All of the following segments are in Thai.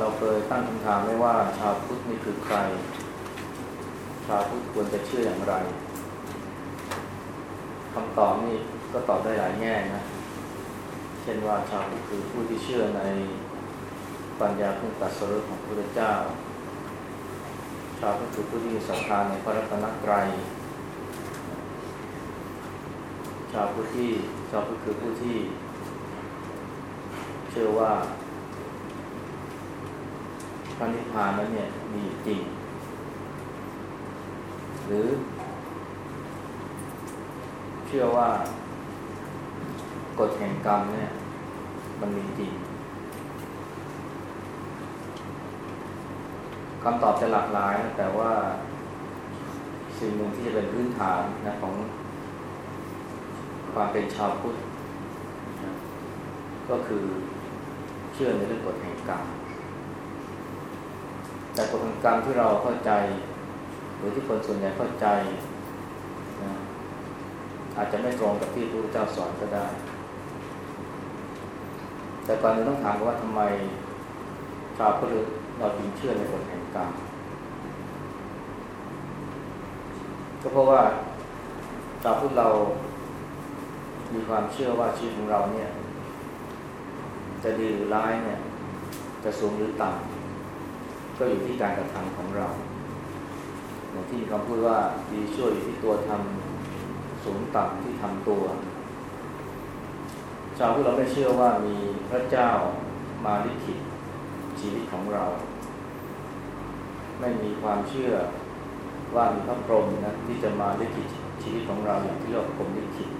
เราเคยตั้งคำถามไว้ว่าชาวพุทธนี่คือใคร ชาวพุทธควรจะเชื่ออย่างไรคำตอบนี่ก็ตอบได้หลายแง่นะ เช่นว่าชาวพุทธคือผู้ที่เชื่อในปัญญาขึ้นตัดสรุปของพระพุทธเจ้า ชาวพุทธคือผู้ที่ศรัทธาในพระรัตนตรัยชาวพุทธที่ชาวพุทธคือผู้ที่ เชื่อว่า พระนิพพานนั้นเนี่ยมีจริง หรือ เชื่อว่ากฎแห่งกรรมเนี่ย มันมีจริงคำตอบจะหลากหลายนะแต่ว่าสิ่งหนึ่งที่จะเป็นพื้นฐานนะของความเป็นชาวพุทธก็คือเชื่อในเรื่องกฎแห่งกรรม แต่กฎแห่งกรรมที่เราเข้าใจ หรือที่คนส่วนใหญ่เข้าใจนะอาจจะไม่ตรงกับที่พระพุทธเจ้าสอนก็ได้ แต่ก่อนอื่นต้องถามว่าทำไมชาวพุทธเราจึงเชื่อในกฎแห่งกรรมก็เพราะว่าชาวพุทธเรามีความเชื่อว่าชีวิตของเราเนี่ย จะดีหรือร้ายเนี่ย จะสูงหรือต่ำ ก็อยู่ที่การกระทำของเราอย่างที่มีคำพูดว่าดีช่วยอยู่ที่ตัวทำสูงต่ำที่ทำตัว ชาวพุทธเราไม่เชื่อว่ามีพระเจ้ามาลิขิตชีวิตของเรา ไม่มีความเชื่อว่ามีพระพรหมนะที่จะมาลิขิตชีวิตของเราอย่างที่เรียกว่าพรหมลิขิต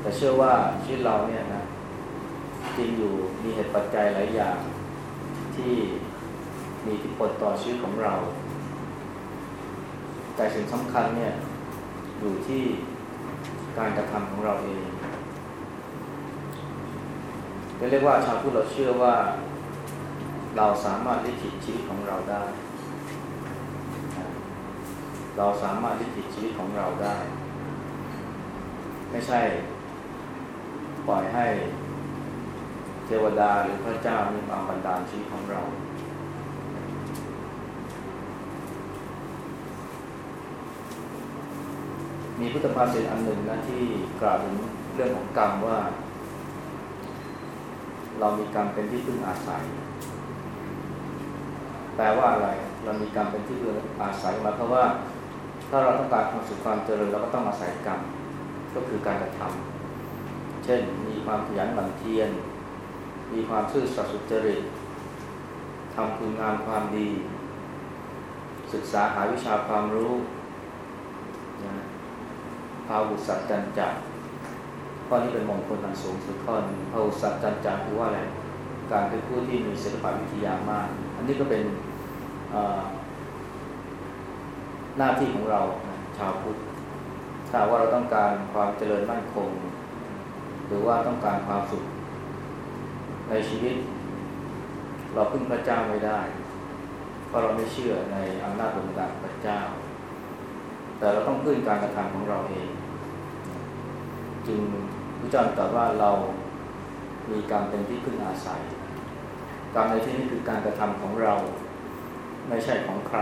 แต่เชื่อว่าชีวิตเราเนี่ยนะ จริงอยู่มีเหตุปัจจัยหลายอย่างที่มีอิทธิพลต่อชีวิตของเรา แต่สิ่งสำคัญเนี่ยอยู่ที่การกระทำของเราเองเรียกว่าชาวพุทธเราเชื่อว่าเราสามารถลิขิตชีวิตของเราได้ เราสามารถลิขิตชีวิตของเราได้ ไม่ใช่ปล่อยให้ ทวดาหรือพระเจ้ามีมาบันดาลชีวิตของเรา มีพุทธภาษิตอันหนึ่งนะที่กล่าวถึงเรื่องของกรรมว่า เรามีกรรมเป็นที่พึ่งอาศัย แปลว่าอะไร เรามีกรรมเป็นที่พึ่งอาศัยมาเพราะว่า ถ้าเราต้องการความสุขความเจริญเราก็ต้องอาศัยกรรม ก็คือการกระทำเช่น มีความขยันหมั่นเพียร มีความซื่อสัตย์สุจริตทำคุณงามความดี ศึกษาหาวิชาความรู้นะพาวุสัจจันจักข้อนี้เป็นมงคลอันสูงสุดข้อนึงพาวุสัจจันจักคือว่าอะไรการเป็นผู้ที่มีศิลปวิทยามาก อันนี้ก็เป็นหน้าที่ของเราชาวพุทธถ้าว่าเราต้องการความเจริญมั่นคง หรือว่าต้องการความสุข ในชีวิต เราพึ่งพระเจ้าไม่ได้ เพราะเราไม่เชื่อในอำนาจบงการพระเจ้า แต่เราต้องพึ่งการกระทำของเราเอง จึงพระเจ้าตรัสว่าเรามีกรรมเป็นที่พึ่งอาศัยกรรมในที่นี้คือการกระทำของเราไม่ใช่ของใคร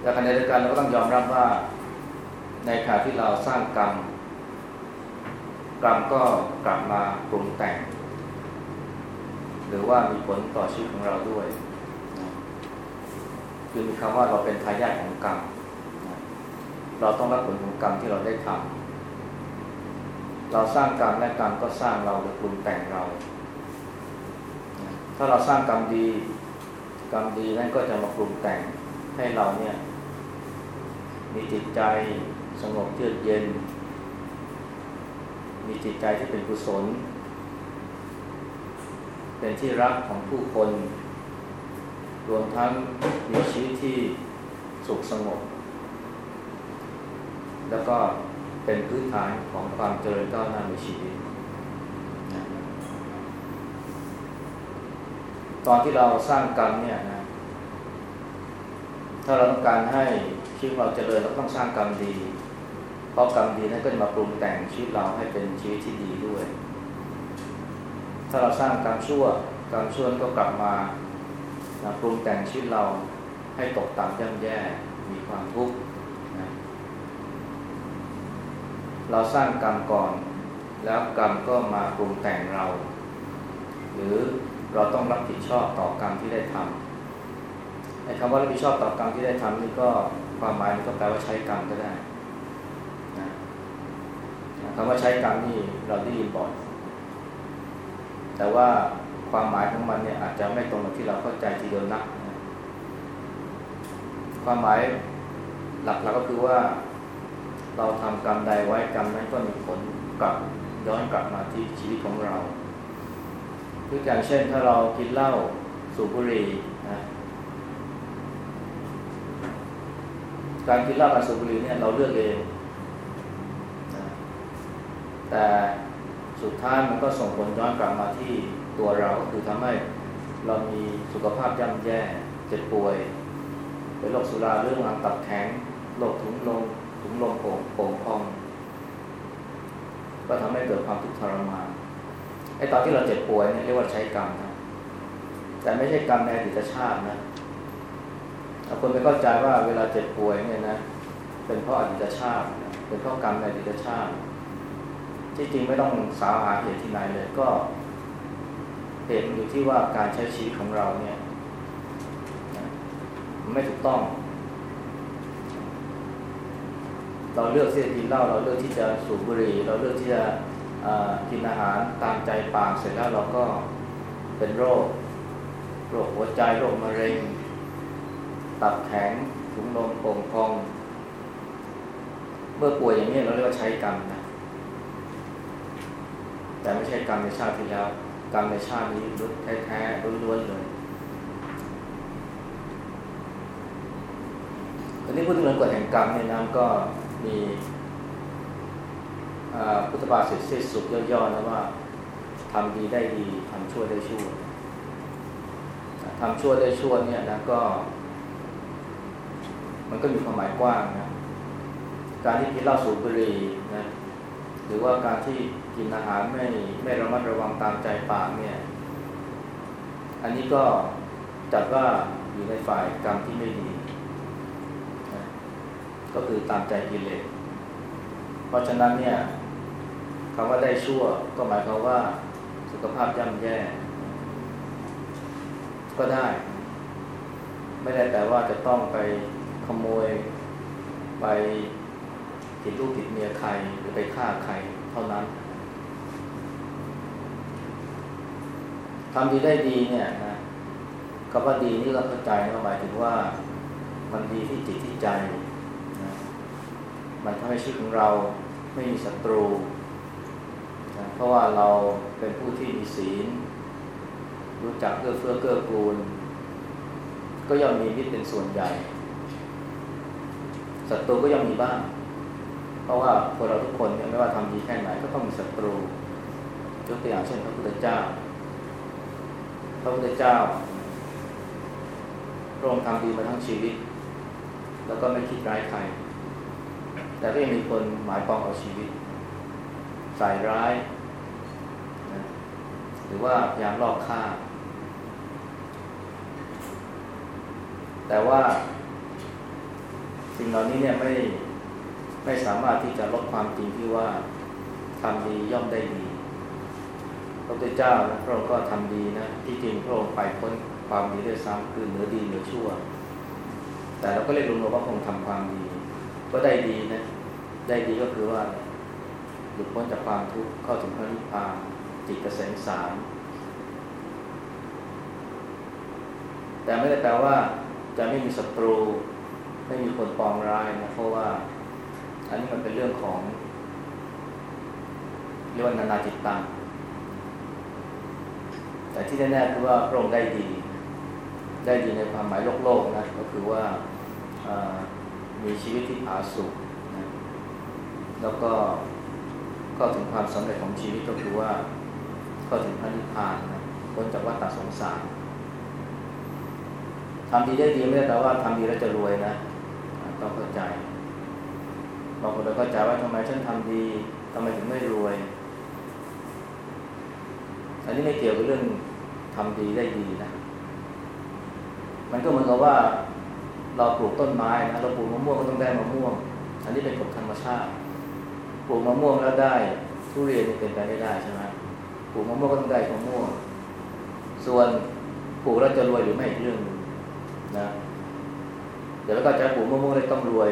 แต่ขณะเดียวกันเราก็ต้องยอมรับว่าในขณะที่เราสร้างกรรม กรรมก็กลับมาปรุงแต่ง หรือว่ามีผลต่อชีวิตของเราด้วยคือมีคำว่าเราเป็นทายาทของกรรมเราต้องรับผลของกรรมที่เราได้ทำเราสร้างกรรมและกรรมก็สร้างเราหรือปรุงแต่งเรา ถ้าเราสร้างกรรมดี กรรมดีนั่นก็จะมาปรุงแต่งให้เราเนี่ย มีจิตใจสงบเยือกเย็น มีจิตใจที่เป็นกุศล เป็นที่รักของผู้คน รวมทั้งมีชีวิตที่สุขสงบ แล้วก็เป็นพื้นฐานของความเจริญก้าวหน้าในชีวิต ตอนที่เราสร้างกรรมเนี่ยนะ ถ้าเราต้องการให้ชีวิตเราเจริญเราต้องสร้างกรรมดี เพราะกรรมดีนั้นก็จะมาปรุงแต่งชีวิตเราให้เป็นชีวิตที่ดีด้วย ถ้าเราสร้างกรรมชั่วกรรมชั่วก็กลับมาปรุงแต่งชีวิตเราให้ตกต่ำย่ำแย่มีความทุกข์นะเราสร้างกรรมก่อน แล้วกรรมก็มาปรุงแต่งเรา หรือเราต้องรับผิดชอบต่อกรรมที่ได้ทำไอ้คำว่ารับผิดชอบต่อกรรมที่ได้ทำนี่ก็ความหมายมันก็แปลว่าใช้กรรมก็ได้ คำว่าใช้กรรมนี่เราได้ยินบ่อย แต่ว่าความหมายของมันเนี่ยอาจจะไม่ตรงกับที่เราเข้าใจทีเดียวนัก ความหมายหลักๆก็คือว่า เราทำกรรมใดไว้กรรมนั้นก็มีผลกลับย้อนกลับมาที่ชีวิตของเราคืออย่างเช่นถ้าเรากินเหล้าสูบบุหรี่นะการกินเหล้ากับสูบบุหรี่เนี่ยเราเลือกเอง แต่สุดท้ายมันก็ส่งผลย้อนกลับมาที่ตัวเราคือทำให้เรามีสุขภาพย่ำแย่เจ็บป่วย เป็นโรคสุราเรื่องรังตับแข็งโรคถุงลมถุงลมโป่งโป่งพอง ก็ทำให้เกิดความทุกข์ทรมานไอ้ตอนที่เราเจ็บป่วยเนี่ยเรียกว่าใช้กรรมนะแต่ไม่ใช่กรรมในอดีตชาตินะคนไปเข้าใจว่าเวลาเจ็บป่วยเนี่ยนะ เป็นเพราะอดีตชาติ เป็นเพราะกรรมในอดีตชาติ ที่จริงไม่ต้องสาวหาเหตุที่ไหนเลยก็เหตุอยู่ที่ว่าการใช้ชีวิตของเราเนี่ยไม่ถูกต้อง เราเลือกที่จะกินเหล้าเราเลือกที่จะสูบบุหรี่เราเลือกที่จะกินอาหารตามใจปากเสร็จแล้วเราก็เป็นโรค โรคหัวใจโรคมะเร็ง ตับแข็งถุงลมโป่งพอง เมื่อป่วยอย่างนี้เราเรียกว่าใช้กรรมนะ แต่ไม่ใช่กรรมในชาติที่แล้ว กรรมในชาตินี้รุดแท้ๆล้วนๆเลยอันนี้พูดถึงเรื่องกฎแห่งกรรมเนี่ยนะก็มีพุทธบาทเสร็จสิ้นสุดย่อๆนะว่าทำดีได้ดีทำชั่วได้ชั่วทำชั่วได้ชั่วเนี่ยนะก็ มันก็มีความหมายกว้างนะการที่กินเหล้าสูบบุหรี่นะหรือว่าการที่ กินอาหารไม่ไม่ระมัดระวังตามใจปากเนี่ย อันนี้ก็จัดว่าอยู่ในฝ่ายกรรมที่ไม่ดีนะก็คือตามใจกิเลสเพราะฉะนั้นเนี่ยคำว่าได้ชั่วก็หมายความว่าสุขภาพย่ำแย่ ก็ได้ ไม่ได้แต่ว่าจะต้องไปขโมยไปติดลูกติดเมียใครหรือไปฆ่าใครเท่านั้น ทำดีได้ดีเนี่ยนะคำว่าดีนี่เราเข้าใจเราหมายถึงว่ามันดีที่จิตที่ใจนะมันทำให้ชีวิตของเราไม่มีศัตรูนะเพราะว่าเราเป็นผู้ที่มีศีล รู้จักเอื้อเฟื้อเกื้อกูล ก็ย่อมมีมิตรเป็นส่วนใหญ่ศัตรูก็ย่อมมีบ้าง เพราะว่าคนเราทุกคนเนี่ยไม่ว่าทำดีแค่ไหนก็ต้องมีศัตรูยกตัวอย่างเช่นพระพุทธเจ้า ระพุทธเจ้าพระองค์ทำดีมาทั้งชีวิต แล้วก็ไม่คิดร้ายใคร แต่ก็ยังมีคนหมายปองเอาชีวิต ใส่ร้ายนะหรือว่าพยายามลอบฆ่า แต่ว่าสิ่งเหล่านี้เนี่ยไม่ไม่สามารถที่จะลดความจริงที่ว่าทำดีย่อมได้ดี พระพุทธเจ้านะพระองค์ก็ทำดีนะที่จริงพระองค์ไปพ้นความดีด้วยซ้ำคือเหนือดีเหนือชั่ว แต่เราก็เรียกรวมว่าคงทำความดี ก็ได้ดีนะได้ดีก็คือว่าหลุดพ้นจากความทุกข์เข้าถึงพระนิพพานจิตเกษมสารแต่ไม่ได้แปลว่า จะไม่มีศัตรู ไม่มีคนปองร้ายนะเพราะว่า อันนี้มันเป็นเรื่องของเรียกว่านานาจิตตัง แต่ที่แน่ๆคือว่าพระองค์ได้ดี ได้ดีในความหมายโลกโลกนะก็คือว่ามีชีวิตที่ผาสุกนะแล้วก็เข้าถึงความสำเร็จของชีวิตก็คือว่าเข้าถึงพระนิพพานนะพ้นจากวัฏสงสารทำดีได้ดีไม่ได้แปลว่าทำดีแล้วจะรวยนะต้องเข้าใจบางคนไปเข้าใจว่าทำไมฉันทำดีทำไมถึงไม่รวย อันนี้ไม่เกี่ยวกับเรื่อง ทำดีได้ดีนะ มันก็เหมือนกับว่า เราปลูกต้นไม้นะเราปลูกมะม่วงก็ต้องได้มะม่วง อันนี้เป็นกฎธรรมชาติ ปลูกมะม่วงแล้วได้ทุเรียนเป็นไปไม่ได้ใช่ไหมปลูกมะม่วงก็ต้องได้มะม่วง ส่วนปลูกแล้วจะรวยหรือไม่อีกเรื่องนึงนะเดี๋ยวแล้วก็จะปลูกมะม่วงได้ต้องรวย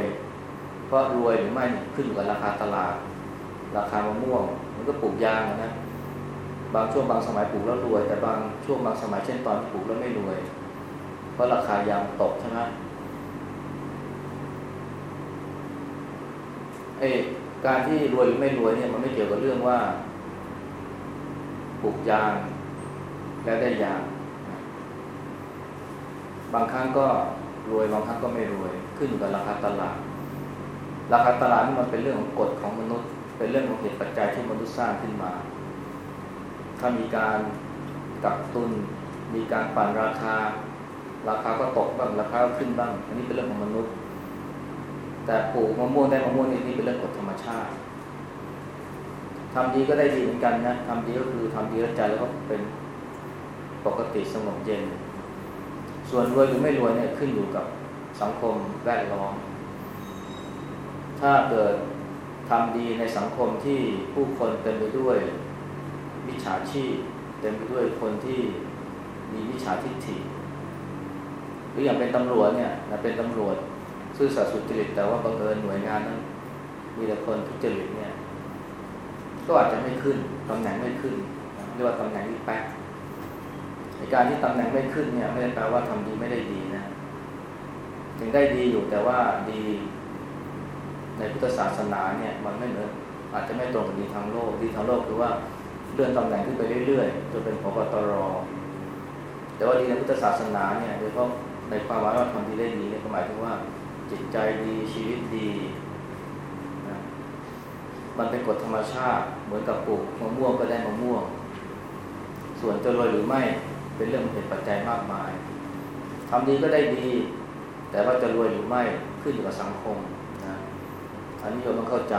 เพราะรวยหรือไม่ขึ้นอยู่กับราคาตลาด ราคามะม่วง มันก็ปลูกยางนะ บางช่วงบางสมัยปลูกแล้วรวย แต่บางช่วงบางสมัยเช่นตอนปลูกแล้วไม่รวย เพราะราคายางตกใช่ไหมไอ้การที่รวยหรือไม่รวยเนี่ยมันไม่เกี่ยวกับเรื่องว่าปลูกยางแล้วได้ยาง บางครั้งก็รวยบางครั้งก็ไม่รวย ขึ้นอยู่กับราคาตลาด ราคาตลาดนี่มันเป็นเรื่องของกฎของมนุษย์ เป็นเรื่องของเหตุปัจจัยที่มนุษย์สร้างขึ้นมา ถ้ามีการกักตุน มีการปั่นราคา ราคาก็ตกบ้างราคาก็ขึ้นบ้าง อันนี้เป็นเรื่องของมนุษย์ แต่ปลูกมะม่วงได้มะม่วงนี่นี่เป็นเรื่องกฎธรรมชาติทำดีก็ได้ดีเหมือนกันนะทำดีก็คือทำดีแล้วใจแล้วก็เป็นปกติสงบเย็น ส่วนรวยหรือไม่รวยเนี่ยขึ้นอยู่กับสังคมแวดล้อม ถ้าเกิดทำดีในสังคมที่ผู้คนเต็มไปด้วย มิจฉาชีพเต็มไปด้วยคนที่มีมิจฉาทิฏฐิหรืออย่างเป็นตำรวจเนี่ยเป็นตำรวจซื่อสัตย์สุจริตแต่ว่าบังเอิญหน่วยงานนั้นมีแต่คนทุจริตเนี่ย ก็อาจจะไม่ขึ้นตำแหน่งไม่ขึ้นเรียกว่าตำแหน่งที่แป๊กในการที่ตำแหน่งไม่ขึ้นเนี่ย ไม่ได้แปลว่าทำดีไม่ได้ดีนะถึงได้ดีอยู่แต่ว่าดีในพุทธศาสนาเนี่ย มันไม่เหมือนอาจจะไม่ตรงกับดีทางโลกดีทางโลกคือว่า เลื่อนตำแหน่งขึ้นไปเรื่อยๆจนเป็นพบตรแต่ว่าดีในพุทธศาสนาเนี่ยโดยเฉพาะในความหมายว่าทำดีได้ดีเนี่ยหมายถึงว่าจิตใจดีชีวิตดีนะมันเป็นกฎธรรมชาติเหมือนกับปลูกมะม่วงก็ได้มะม่วง ส่วนจะรวยหรือไม่เป็นเรื่องเหตุปัจจัยมากมายทำดีก็ได้ดี แต่ว่าจะรวยหรือไม่ขึ้นอยู่กับสังคมนะอันนี้เราต้องเข้าใจ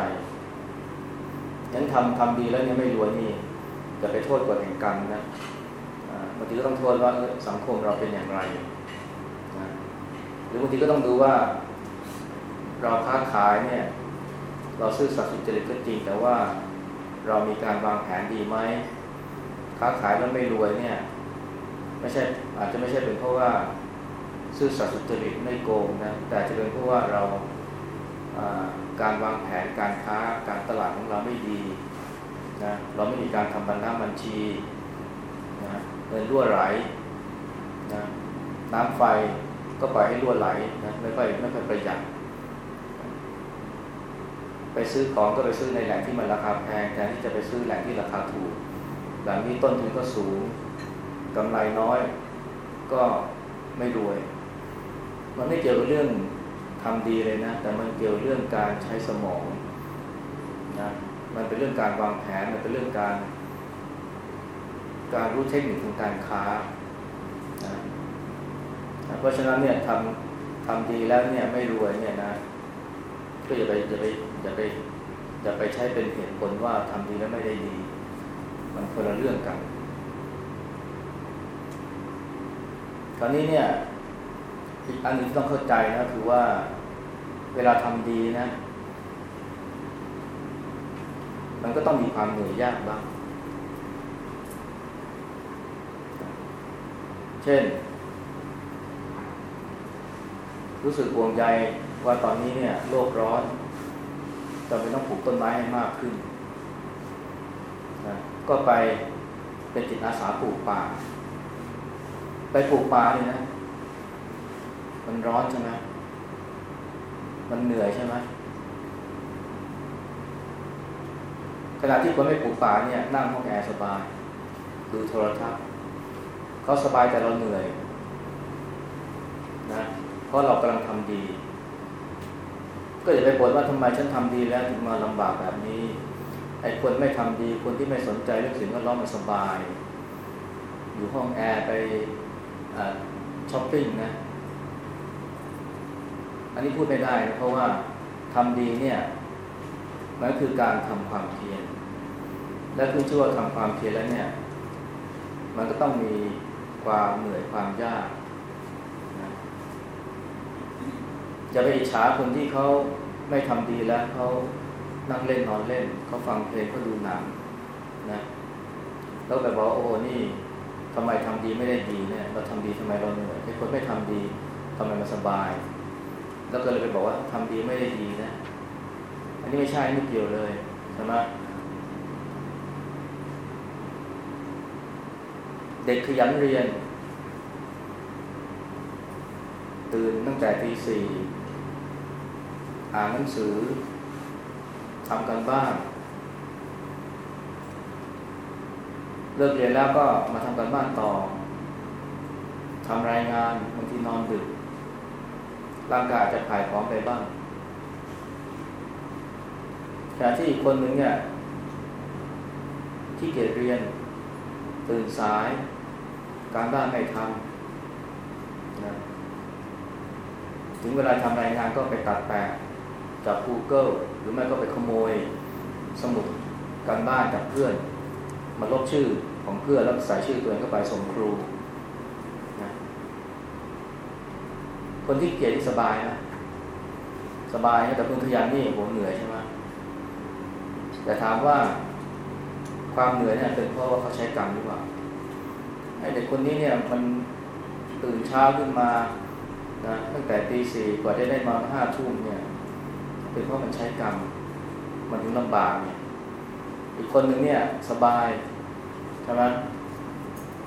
ยันทำทำดีแล้วเนี่ยไม่รวยนี่ จะไปโทษกฎแห่งกรรมนะบางทีก็ต้องโทษว่าสังคมเราเป็นอย่างไรนะหรือบางทีก็ต้องดูว่า เราค้าขายเนี่ย เราซื่อสัตย์สุจริตก็จริง แต่ว่าเรามีการวางแผนดีไหมค้าขายแล้วไม่รวยเนี่ยไม่ใช่อาจจะไม่ใช่เป็นเพราะว่าซื่อสัตย์สุจริตไม่โกงนะแต่จะเป็นเพราะว่าเราการวางแผนการค้าการตลาดของเราไม่ดี นะเราไม่มีการทำบัญชีบัญชีนะเงินรั่วไหลนะน้ำไฟก็ปล่อยให้รั่วไหลนะไม่ค่อยไม่ค่อยประหยัดไปซื้อของก็ไปซื้อในแหล่งที่มันราคาแพงแทนที่จะไปซื้อแหล่งที่ราคาถูกแบบนี้ต้นทุนก็สูงกำไรน้อยก็ไม่รวย มันไม่เกี่ยวกับเรื่องทำดีเลยนะ แต่มันเกี่ยวเรื่องการใช้สมองนะ มันเป็นเรื่องการวางแผน มันเป็นเรื่องการ การรู้เทคนิคของการค้านะเพราะฉะนั้นเนี่ยทำทำดีแล้วเนี่ยไม่รวยเนี่ยนะ ก็อย่าไปอย่าไปอย่าไปอย่าไปใช้เป็นเหตุผลว่าทำดีแล้วไม่ได้ดี มันคนละเรื่องกัน คราวนี้เนี่ยอีกอันนึงต้องเข้าใจนะคือว่าเวลาทำดีนะ มันก็ต้องมีความเหนื่อยยากบ้าง เช่น รู้สึกห่วงใยว่าตอนนี้เนี่ยโลกร้อนจำเป็นต้องปลูกต้นไม้ให้มากขึ้นนะก็ไปเป็นจิตอาสาปลูกป่า ไปปลูกป่าเนี่ยนะ มันร้อนใช่ไหมมันเหนื่อยใช่ไหม ณะที่คนไม่ปลูกป่าเนี่ยนั่งห้องแอร์สบาย ดูโทรทัศน์เขาสบายแต่เราเหนื่อยนะเพราะเรากำลังทำดี ก็อย่าไปบ่นว่าทำไมฉันทำดีแล้วถึงมาลำบากแบบนี้ไอ้คนไม่ทำดีคนที่ไม่สนใจเรื่องสิ่งแวดล้อมมันสบาย อยู่ห้องแอร์ไปช้อปปิ้งนะอันนี้พูดไม่ได้นะเพราะว่าทำดีเนี่ยนั่นคือการทำความเพียร และขึ้นชื่อว่าทำความเพียรแล้วเนี่ย มันก็ต้องมีความเหนื่อยความยากนะจะไปอิจฉาคนที่เขาไม่ทำดีแล้วเขานั่งเล่นนอนเล่นเขาฟังเพลงเขาดูหนังนะแล้วแบบอกโอ้โหนี่ทำไมทำดีไม่ได้ดีเนี่ย เราทำดีทำไมเราเหนื่อยไอ้คนไม่ทำดีทำไมมันสบาย แล้วก็เลยไปบอกว่าทำดีไม่ได้ดีนะ อันนี้ไม่ใช่ไม่เกี่ยวเลยใช่ไหม เด็กขยันเรียน ตื่นตั้งแต่ตีสี่อ่านหนังสือทำกันบ้านเลิกเรียนแล้วก็มาทำกันบ้านต่อทำรายงานบางทีนอนดึกร่างกายจะผายพร้อมไปบ้างขณะที่อีกคนหนึ่งเนี่ยที่เกียจเรียน ตื่นสาย การบ้านไม่ทำนะถึงเวลาทำรายงานก็ไปตัดแปะจาก Google หรือไม่ก็ไปขโมยสมุดการบ้านจากเพื่อน มาลบชื่อของเพื่อนแล้วใส่ชื่อตัวเองเข้าไปส่งครูนะคนที่เกียจที่สบายนะสบายนะแต่คนขยันนี่โหเหนื่อยใช่ไหมแต่ถามว่าความเหนื่อยเนี่ยเป็นเพราะว่าเขาใช้กรรมหรือเปล่า เด็กคนนี้เนี่ยมันตื่นเช้าขึ้นมานะตั้งแต่ตีสี่กว่าจะได้นอนห้าทุ่มเนี่ยเป็นเพราะมันใช้กรรม มันถึงลำบากเนี่ยอีกคนหนึ่งเนี่ยสบายใช่ไหม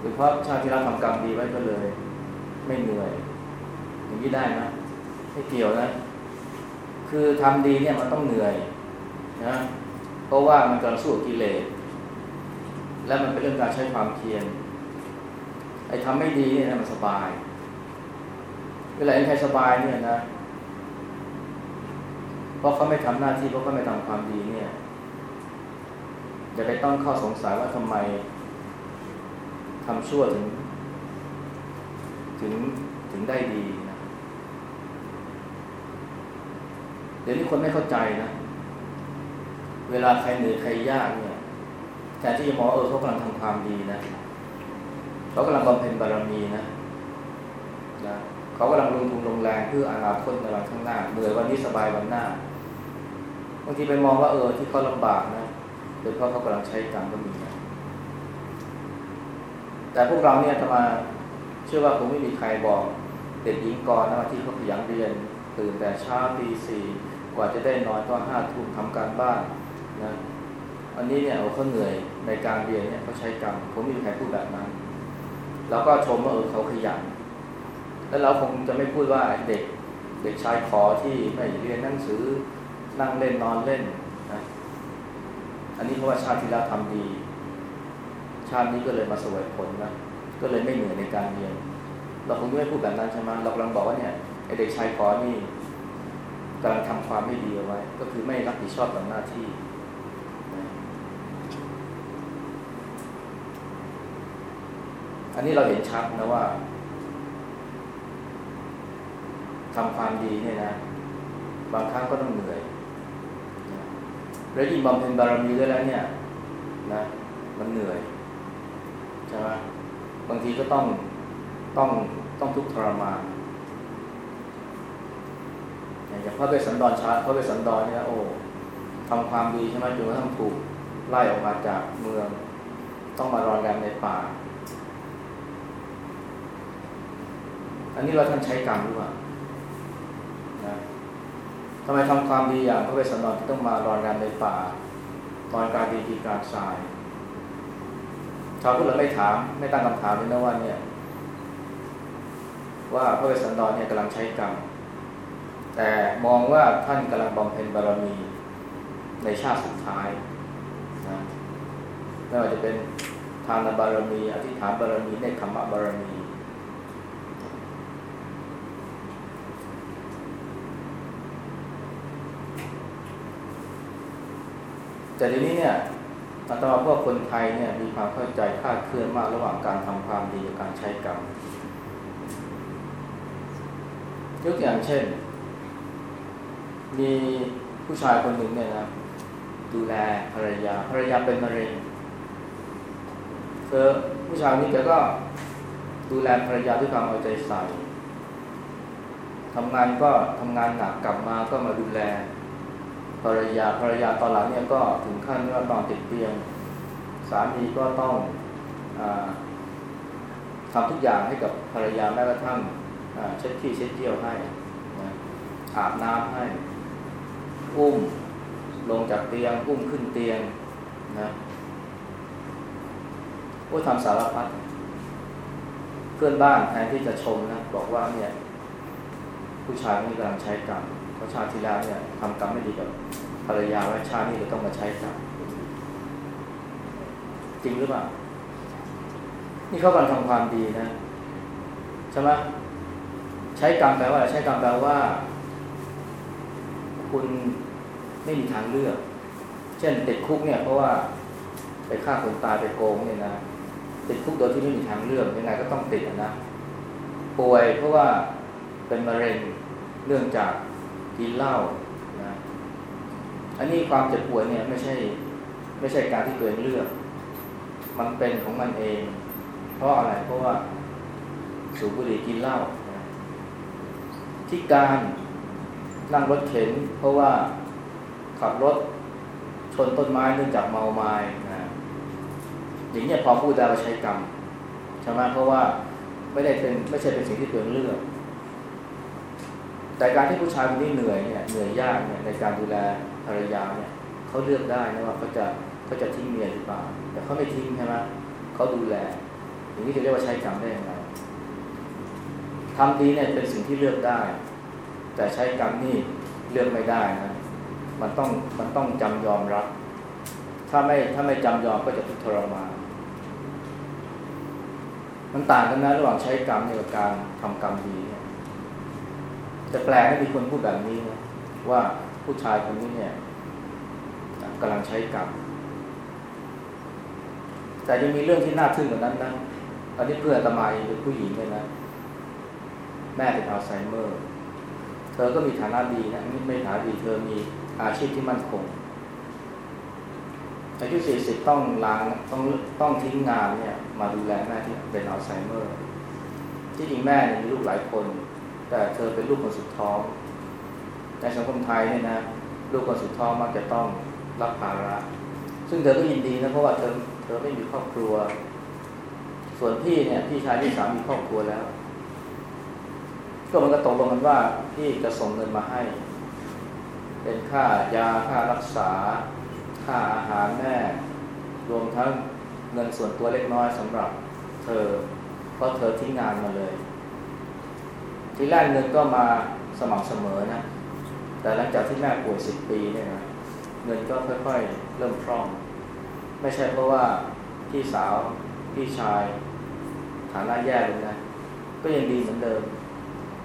หรือเพราะชาติที่เราทำกรรมดีไว้ก็เลย ไม่เหนื่อย อย่างนี้ได้นะไม่เกี่ยวนะ คือทำดีเนี่ยมันต้องเหนื่อยนะเพราะว่ามันกำลังสู้กิเลสและมันเป็นเรื่องการใช้ความเพียร ไอ้ทำไม่ดีเนี่ยมันสบาย เวลาใครสบายเนี่ยนะเพราะเขาไม่ทำหน้าที่เพราะเขาไม่ทำความดีเนี่ยจะไปต้องเข้าสงสัยว่าทำไมทำชั่วถึง ถึงถึงได้ดีนะเดี๋ยวนี้คนไม่เข้าใจนะ เวลาใครเหนื่อยใครยากเนี่ยแทนที่จะมองเออเขากำลังทำความดีนะ เขากำลังบำเพ็ญบารมีนะนะเขากำลังลงทุนลงแรงเพื่ออนาคตในวันข้างหน้าเหนื่อยวันนี้สบายวันหน้าบางทีไปมองว่าเออที่เขาลำบากนะเป็นเพราะเขากำลังใช้กรรมก็มีนะแต่พวกเราเนี่ยจะมาเชื่อว่าคงไม่มีใครบอกเด็กหญิงกรนะที่เขาขยันเรียนตื่นแต่เช้าตีสี่กว่าจะได้นอนก็ห้าทุ่มทำการบ้านนะอันนี้เนี่ยเขาเหนื่อยในการเรียนเนี่ยเขาใช้กรรมผมไม่มีใครพูดแบบนั้น แล้วก็ชมว่าเออเขาขยัน แล้วเราคงจะไม่พูดว่าเด็กเด็กชายขอที่ไม่เรียนหนังสือนั่งเล่นนอนเล่นนะอันนี้เพราะว่าชาติที่แล้วทำดี ชาตินี้ก็เลยมาสวยผลนะก็เลยไม่เหนื่อยในการเรียน เราคงไม่พูดแบบนั้นใช่ไหมเรากำลังบอกว่าเนี่ยไอเด็กชายขอนี่กำลังทำความไม่ดีเอาไว้ ก็คือไม่รับผิดชอบต่อหน้าที่ อันนี้เราเห็นชัดนะว่าทำความดีเนี่ยนะ บางครั้งก็ต้องเหนื่อยแล้วยิ่งบำเพ็ญบารมีด้วยแล้วเนี่ย นะ มันเหนื่อยใช่ไหมบางทีก็ต้องต้องต้องทุกข์ทรมานอย่างพระเวสสันดรชาพระเวสสันดรเนี่ยโอ้ทำความดีใช่ไหมจนกระทั่งถูกไล่ออกมาจากเมือง ต้องมารอนแรมในป่า อันนี้เราท่านใช้กรรมหรือเปล่านะทำไมทำความดีอย่างพระเวสสันดรที่ต้องมารอนแรมในป่าตอนการดีทีการสายชาวพุทธเราไม่ถามไม่ตั้งคำถามเลยนะว่าเนี่ย ว่าพระเวสสันดรเนี่ยกำลังใช้กรรมแต่มองว่าท่านกำลังบำเพ็ญบารมีในชาติสุดท้ายนะไม่ว่าจะเป็นทานบารมี อธิษฐานบารมีในขมบารมี แต่ทีนี้เนี่ยอาตมาพวกคนไทยเนี่ยมีความเข้าใจคาดเคลื่อนมากระหว่างการทำความดีกับการใช้กรรมยกอย่างเช่น มีผู้ชายคนหนึ่งเนี่ยนะดูแลภรรยาภรรยาเป็นมะเร็งเธอผู้ชายนี้แกก็ดูแลภรรยาด้วยความเอาใจใส่ทำงานก็ทำงานหนักกลับมาก็มาดูแล ภรรยาภรรยาตอนหลังเนี่ยก็ถึงขั้นว่าตอนติดเตียง สามีก็ต้องอทำทุกอย่างให้กับภรรยาแม้กระทั่งเช็ดขี้เช็ดเยี่ยวให้อาบน้ำให้ อุ้มลงจากเตียง อุ้มขึ้นเตียงนะโอ้ทำสารพัดเพื่อนบ้านแทนที่จะชมนะ บอกว่าเนี่ย ผู้ชายนี่กำลังใช้กรรม เพราะชาติที่แล้วเนี่ยทำกรรมไม่ดีกับภรรยาไว้ชาตินี้จะต้องมาใช้กรรมจริงหรือเปล่า นี่เขากำลังทำความดีนะใช่ไหมใช้กรรมแปลว่าใช้กรรมแปลว่า คุณไม่มีทางเลือก เช่นติดคุกเนี่ย เพราะว่าไปฆ่าคนตายไปโกงเนี่ยนะติดคุกโดยที่ไม่มีทางเลือกยังไงก็ต้องติดนะป่วยเพราะว่าเป็นมะเร็งเนื่องจาก กินเหล้านะอันนี้ความเจ็บป่วยเนี่ยไม่ใช่ ไม่ใช่การที่เกิดเลือก มันเป็นของมันเอง เพราะอะไรเพราะว่าสูบบุหรี่กินเหล้านะที่การนั่งรถเข็น เพราะว่าขับรถชนต้นไม้เนื่องจากเมาไม้นะอย่างนี้พอพูดได้ว่าใช้กรรมใช่ไหมเพราะว่าไม่ได้เป็นไม่ใช่เป็นสิ่งที่ตัวเลือก แต่การที่ผู้ชายคนนี้เหนื่อยเนี่ยเหนื่อยยากเนี่ยในการดูแลภรรยาเนี่ยเขาเลือกได้นะว่าเขาจะเขาจะทิ้งเมียหรือเปล่า แต่เขาไม่ทิ้งใช่ไหมเขาดูแล อย่างนี้จะเรียกว่าใช้กรรมได้ยังไงทำดีเนี่ยเป็นสิ่งที่เลือกได้ แต่ใช้กรรมนี่เลือกไม่ได้นะมันต้องมันต้องจำยอมรับ ถ้าไม่ถ้าไม่จำยอมก็จะทุกข์ทรมานมันต่างกันนะระหว่างใช้กรรมกับการทำกรรมดีเนี่ย จะแปลให้มีคนพูดแบบนี้นะว่าผู้ชายคนนี้เนี่ยกำลังใช้กรรมแต่ยังมีเรื่องที่น่าทึ่งกว่านั้นนะตอนนี้เพื่อนตมายเป็นผู้หญิงเลยนะ แม่เป็นอัลไซเมอร์ เธอก็มีฐานะดีนะไม่ไม่ฐานะดีเธอมีอาชีพที่มั่นคงอายุสี่สิบต้องลางต้องต้องทิ้งงานเนี่ย มาดูแลแม่ที่เป็นอัลไซเมอร์ ที่จริงแม่เนี่ยมีลูกหลายคน แต่เธอเป็นลูกคนสุดท้อง ในสังคมไทยเนี่ยนะลูกคนสุดท้องมักจะต้องรับภาระซึ่งเธอก็ยินดีนะเพราะว่าเธอเธอไม่มีครอบครัว ส่วนพี่เนี่ยพี่ชายพี่สามมีครอบครัวแล้ว ก็มันก็ตกลงกันว่าพี่จะส่งเงินมาให้ เป็นค่ายาค่ารักษา ค่าอาหารแม่ รวมทั้งเงินส่วนตัวเล็กน้อยสำหรับ เธอเพราะเธอทิ้งงานมาเลย ทีแรกเงินก็มาสม่ำเสมอนะ แต่หลังจากที่แม่ป่วยสิบปีเนี่ยนะเงินก็ค่อยๆ เริ่มพร่อง ไม่ใช่เพราะว่าพี่สาวพี่ชายฐานะแย่ลยนะ ก็ยังดีเหมือนเดิม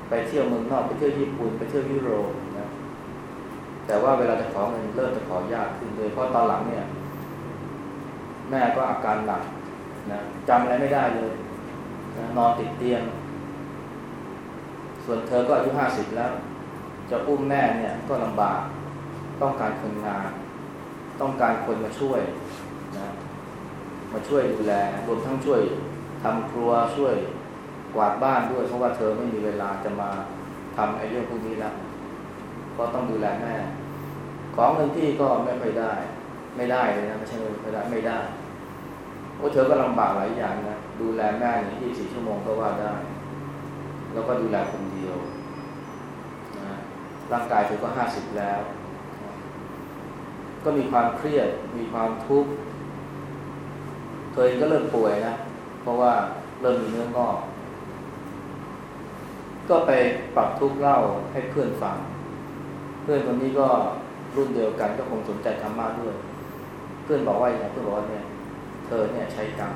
ไปเที่ยวเมืองนอกไปเที่ยวญี่ปุ่นไปเที่ยวยุโรปนะแต่ว่าเวลาจะขอเงินเริ่มจะขอยากขึ้นเลยเพราะตอนหลังเนี่ย แม่ก็อาการหนักนะจำอะไรไม่ได้เลยนะนอนติดเตียง ส่วนเธอก็อายุห้าสิบแล้ว จะอุ้มแม่เนี่ยก็ลำบาก ต้องการคนงาน ต้องการคนมาช่วยนะมาช่วยดูแลรวมทั้งช่วยทำครัวช่วยกวาดบ้านด้วยเพราะว่าเธอไม่มีเวลาจะมาทำไอ้เรื่องพวกนี้แล้วก็ต้องดูแลแม่ของเงินที่ก็ไม่ค่อยได้ ไม่ได้เลยนะไม่ใช่ไม่ได้ไม่ได้โอ้เธอก็ลำบากหลายอย่างนะดูแลแม่นี่ที่สี่ชั่วโมงก็ว่าได้ แล้วก็ดูแลคน ร่างกายเธอก็ห้าสิบแล้ว ก็มีความเครียด มีความทุกข์เธอเองก็เริ่มป่วยนะ เพราะว่าเริ่มมีเนื้องอกก็ไปปรับทุกข์เล่าให้เพื่อนฟัง เพื่อนคนนี้ก็รุ่นเดียวกันก็คงสนใจธรรมะด้วย เพื่อนบอกว่าอย่างเพื่อนบอกว่าเนี่ย เธอเนี่ยใช้กรรม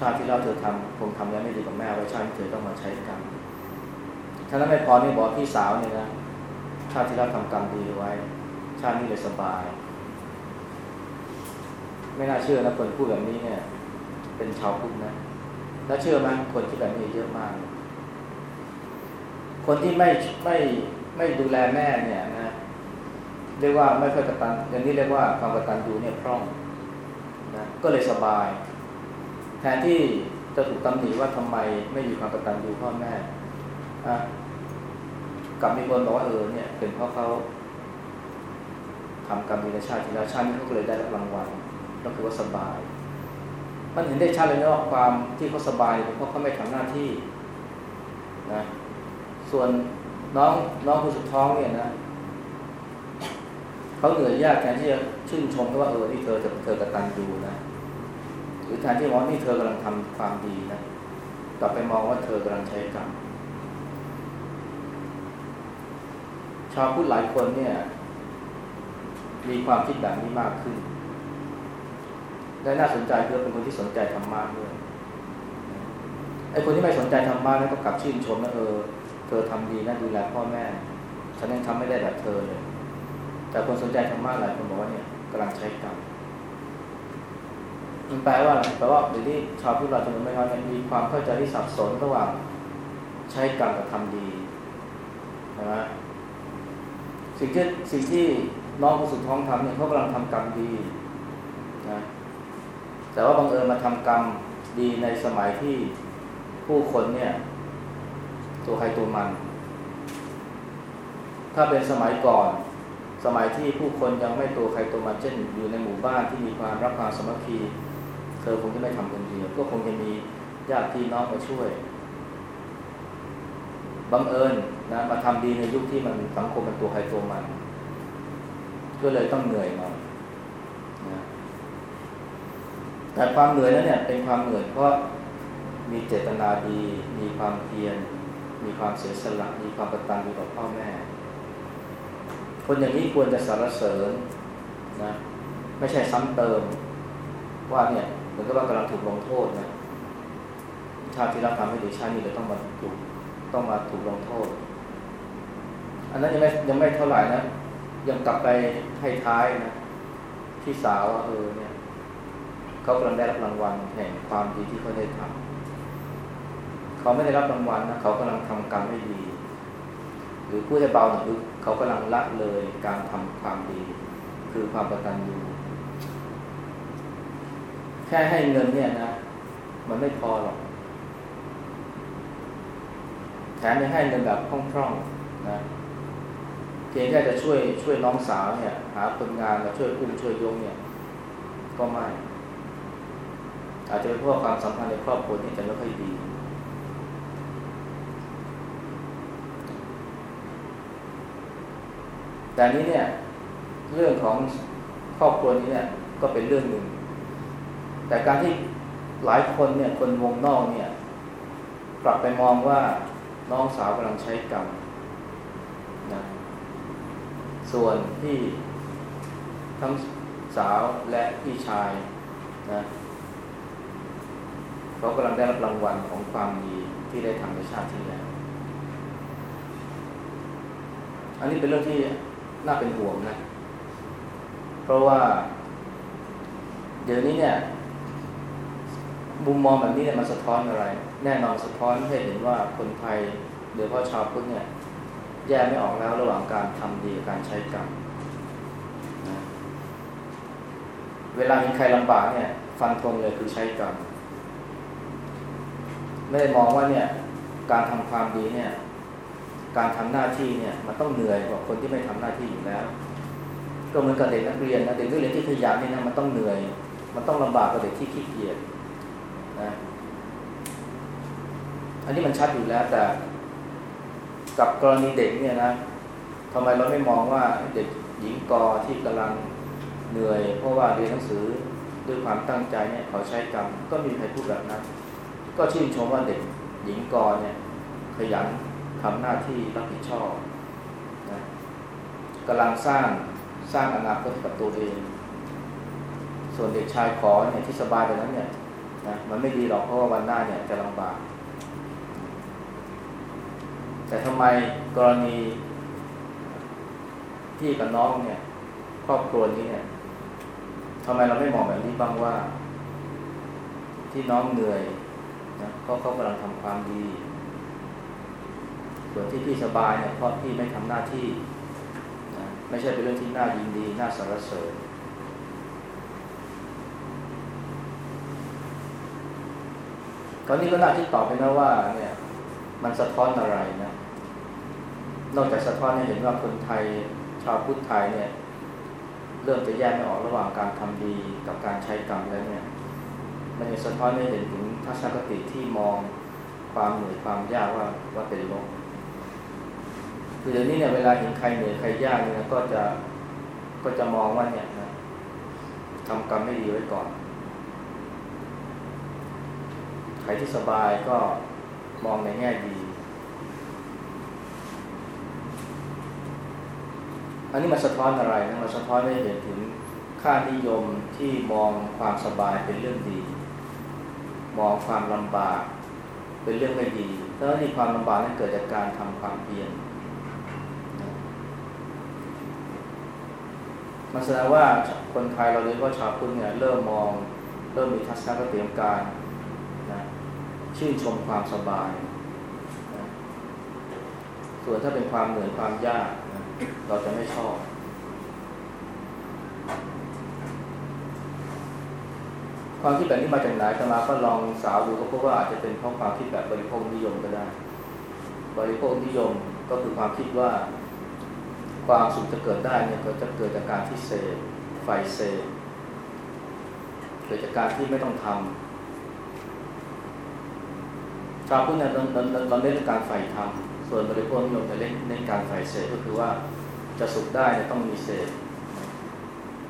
ชาติที่เราเธอทำคงทำแล้วไม่ดีกับแม่ไว้ชาติที่เธอต้องมาใช้กรรม ถ้านั้นไม่พอนี่บอกพี่สาวเนี่ยนะ ชาติที่เราทำกรรมดีไว้ ชาตินี้เลยสบาย ไม่น่าเชื่อนะคนพูดแบบนี้เนี่ย เป็นชาวพุทธนะ แล้วเชื่อไหมคนที่แบบนี้เยอะมาก คนที่ไม่ไม่ไม่ดูแลแม่เนี่ยนะเรียกว่าไม่ค่อยกระตันอย่างนี้เรียกว่าความกระตันยูเนี่ยพร่องนะก็เลยสบาย แทนที่จะถูกตำหนิว่าทำไมไม่มีความกตันยูพ่อแม่ กลับมีคนบอกว่าเออเนี่ยเป็นเพราะเขาทำกรรมในชาติที่แล้วชาตินี้เขาก็เลยได้รับรางวัลก็คือว่าสบาย มันเห็นได้ชัดเลยว่าความที่เขาสบายเป็นเพราะเขาไม่ทำหน้าที่นะส่วนน้องน้องคนสุดท้องเนี่ยนะเขาเหนื่อยยากแทนที่จะชื่นชมว่าเออที่เธอเธอเธอกระตันยูนะหรือแทนที่ว่านี่เธอกำลังทำความดีนะกลับไปมองว่าเธอกำลังใช้กรรม ชาวพุทธหลายคนเนี่ย มีความคิดแบบนี้มากขึ้น และน่าสนใจคือเป็นคนที่สนใจธรรมะด้วยไอ้คนที่ไม่สนใจธรรมะแล้วก็กลับชื่นชมนะเออ เธอทำดีนะดูแลพ่อแม่ ฉันยังทำไม่ได้แบบเธอเลย แต่คนสนใจธรรมะหลายคนบอกว่าเนี่ยกำลังใช้กรรมมันแปลว่าอะไรแปลว่าเดี๋ยวนี้ชาวพุทธเราจำนวนไม่น้อยมีความเข้าใจที่สับสนระหว่างใช้กรรมกับทำดีนะฮะ สิ่งที่สิ่งที่น้องคนสุดท้องทำเนี่ยเขากำลังทำกรรมดีนะแต่ว่าบังเอิญมาทำกรรมดีในสมัยที่ผู้คนเนี่ย ตัวใครตัวมัน ถ้าเป็นสมัยก่อน สมัยที่ผู้คนยังไม่ตัวใครตัวมันเช่น อยู่ในหมู่บ้านที่มีความรักความสมัคคีเธอคงจะไม่ทำคนเดียวก็คงจะมีญาติพี่น้องมาช่วยบังเอิญ นะมาทำดีในยุคที่มันสังคมมันตัวใครตัวมัน ก็เลยต้องเหนื่อยหน่อยนะแต่ความเหนื่อยนั้นเนี่ย เป็นความเหนื่อยเพราะมีเจตนาดี มีความเพียร มีความเสียสละ มีความกตัญญูต่อพ่อแม่ คนอย่างนี้ควรจะสรรเสริญนะ ไม่ใช่ซ้ำเติม ว่าเนี่ยเหมือนกับว่ากำลังถูกลงโทษนะชาติที่เราทำให้ดีชาตินี้เลยต้องมาถูกต้องมาถูกลงโทษ อันนั้นยังไม่ยังไม่เท่าไหร่นะ ยังกลับไปให้ท้ายนะที่สาวเออเนี่ยเขากำลังได้รับรางวัลแห่งความดีที่เขาได้ทำเขาไม่ได้รับรางวัลนะเขากำลังทำกรรมไม่ดี หรือพูดให้เบาหน่อยเขากำลังละเลยการทำความดี คือความประตันอยู่แค่ให้เงินเนี่ยนะมันไม่พอหรอกแถมยังให้เงินแบบคล่องๆนะ เพียงแค่จะช่วยช่วยน้องสาวเนี่ย หาคนงานมาช่วยอุ้มช่วยยงเนี่ย ก็ไม่ อาจจะเป็นเพราะความสัมพันธ์ในครอบครัวนี่จะไม่ค่อยดี แต่นี้เนี่ย เรื่องของครอบครัวนี้เนี่ย ก็เป็นเรื่องหนึ่ง แต่การที่หลายคนเนี่ยคนวงนอกเนี่ย กลับไปมองว่าน้องสาวกำลังใช้กรรม ส่วนที่ทั้งสาวและพี่ชายนะเขากำลังได้รับรางวัลของความดีที่ได้ทำในชาติที่แล้ว อันนี้เป็นเรื่องที่น่าเป็นห่วงนะ เพราะว่า เดี๋ยวนี้เนี่ยมุมมองแบบนี้เนี่ยมันสะท้อนอะไร แน่นอนสะท้อนให้เห็นว่าคนไทยโดยเฉพาะชาวพุทธเนี่ย แยกไม่ออกแล้วระหว่างการทำดีกับการใช้กรรมนะเวลาเห็นใครลำบากเนี่ย ฟันตรงเลยคือใช้กรรมไม่ได้มองว่าเนี่ย การทำความดีเนี่ย การทำหน้าที่เนี่ย มันต้องเหนื่อยกว่าคนที่ไม่ทำหน้าที่อยู่แล้ว ก็เหมือนกับเด็กนักเรียนนะเด็กนักเรียนที่ขยันเนี่นะมันต้องเหนื่อย มันต้องลำบากกว่าเด็กที่ขี้เกียจนะอันนี้มันชัดอยู่แล้วแต่ กับกรณีเด็กเนี่ยนะทำไมเราไม่มองว่าเด็กหญิงกอที่กำลังเหนื่อย เพราะว่าเรียนหนังสือด้วยความตั้งใจเนี่ยเขาใช้กรรมก็มีใครพูดแบบนั้นก็ชื่นชมว่าเด็กหญิงกอเนี่ยขยันทำหน้าที่รับผิดชอบนะกำลังสร้างสร้างอนาคตกับตัวเอง ส่วนเด็กชายขอเนี่ยที่สบายไปนั้นเนี่ยนะมันไม่ดีหรอกเพราะว่าวันหน้าเนี่ยจะลำบาก แต่ทำไมกรณีพี่กับน้องเนี่ย ครอบครัวนี้เนี่ยทำไมเราไม่มองแบบนี้บ้างว่า ที่น้องเหนื่อยนะเขาเขากำลังทำความดี ส่วนที่พี่สบายเนี่ยเพราะพี่ไม่ทำหน้าที่นะไม่ใช่เป็นเรื่องที่น่ายินดีน่าสรรเสริญตอนนี้ก็น่าที่ตอบไปนะว่า เนี่ย มันสะท้อนอะไรนะ นอกจากสะท้อนให้เห็นว่าคนไทยชาวพุทธไทยเนี่ยเริ่มจะแยกไม่ออกระหว่างการทำดีกับการใช้กรรมแล้วเนี่ยมันจะสะท้อนให้เห็นถึงทัศนคติที่มองความเหนื่อยความยากว่าว่าเป็นลบคือเดี๋ยวนี้เนี่ยเวลาเห็นใครเหนื่อยใครยากเนี่ยก็จะก็จะมองว่าเนี่ยนะทำกรรมไม่ดีไว้ก่อน ใครที่สบายก็มองในแง่ดี อันนี้มันสะท้อนอะไรนะมันสะท้อนให้เห็นถึงค่านิยมที่มองความสบายเป็นเรื่องดี มองความลำบากเป็นเรื่องไม่ดีเพราะนี่ความลำบากนั้นเกิดจากการทำความเพียรมันแสดงว่าคนไทยเราโดยเฉพาะชาวพุทธเนี่ยเริ่มมอง เริ่มมีทัศนคติการนะชื่นชมความสบายนะส่วนถ้าเป็นความเหนื่อยความยาก เราจะไม่ชอบ ความคิดแบบนี้มาจากไหนตมาก็ลองสาวดูก็พบว่าอาจจะเป็นเพราะความคิดแบบบริโภคนิยมก็ได้ บริโภคนิยมก็คือความคิดว่า ความสุขจะเกิดได้เนี่ยก็จะเกิดจากการที่เสพไฟเสพเกิดจากการที่ไม่ต้องทำชาวพุทธเนี่ยเราเราเล่นการไฟทำ ส่วนบริโภคนิยมจะเล่นในการไฟเสพก็คือว่าจะสุขได้เนี่ยต้องมีเสพ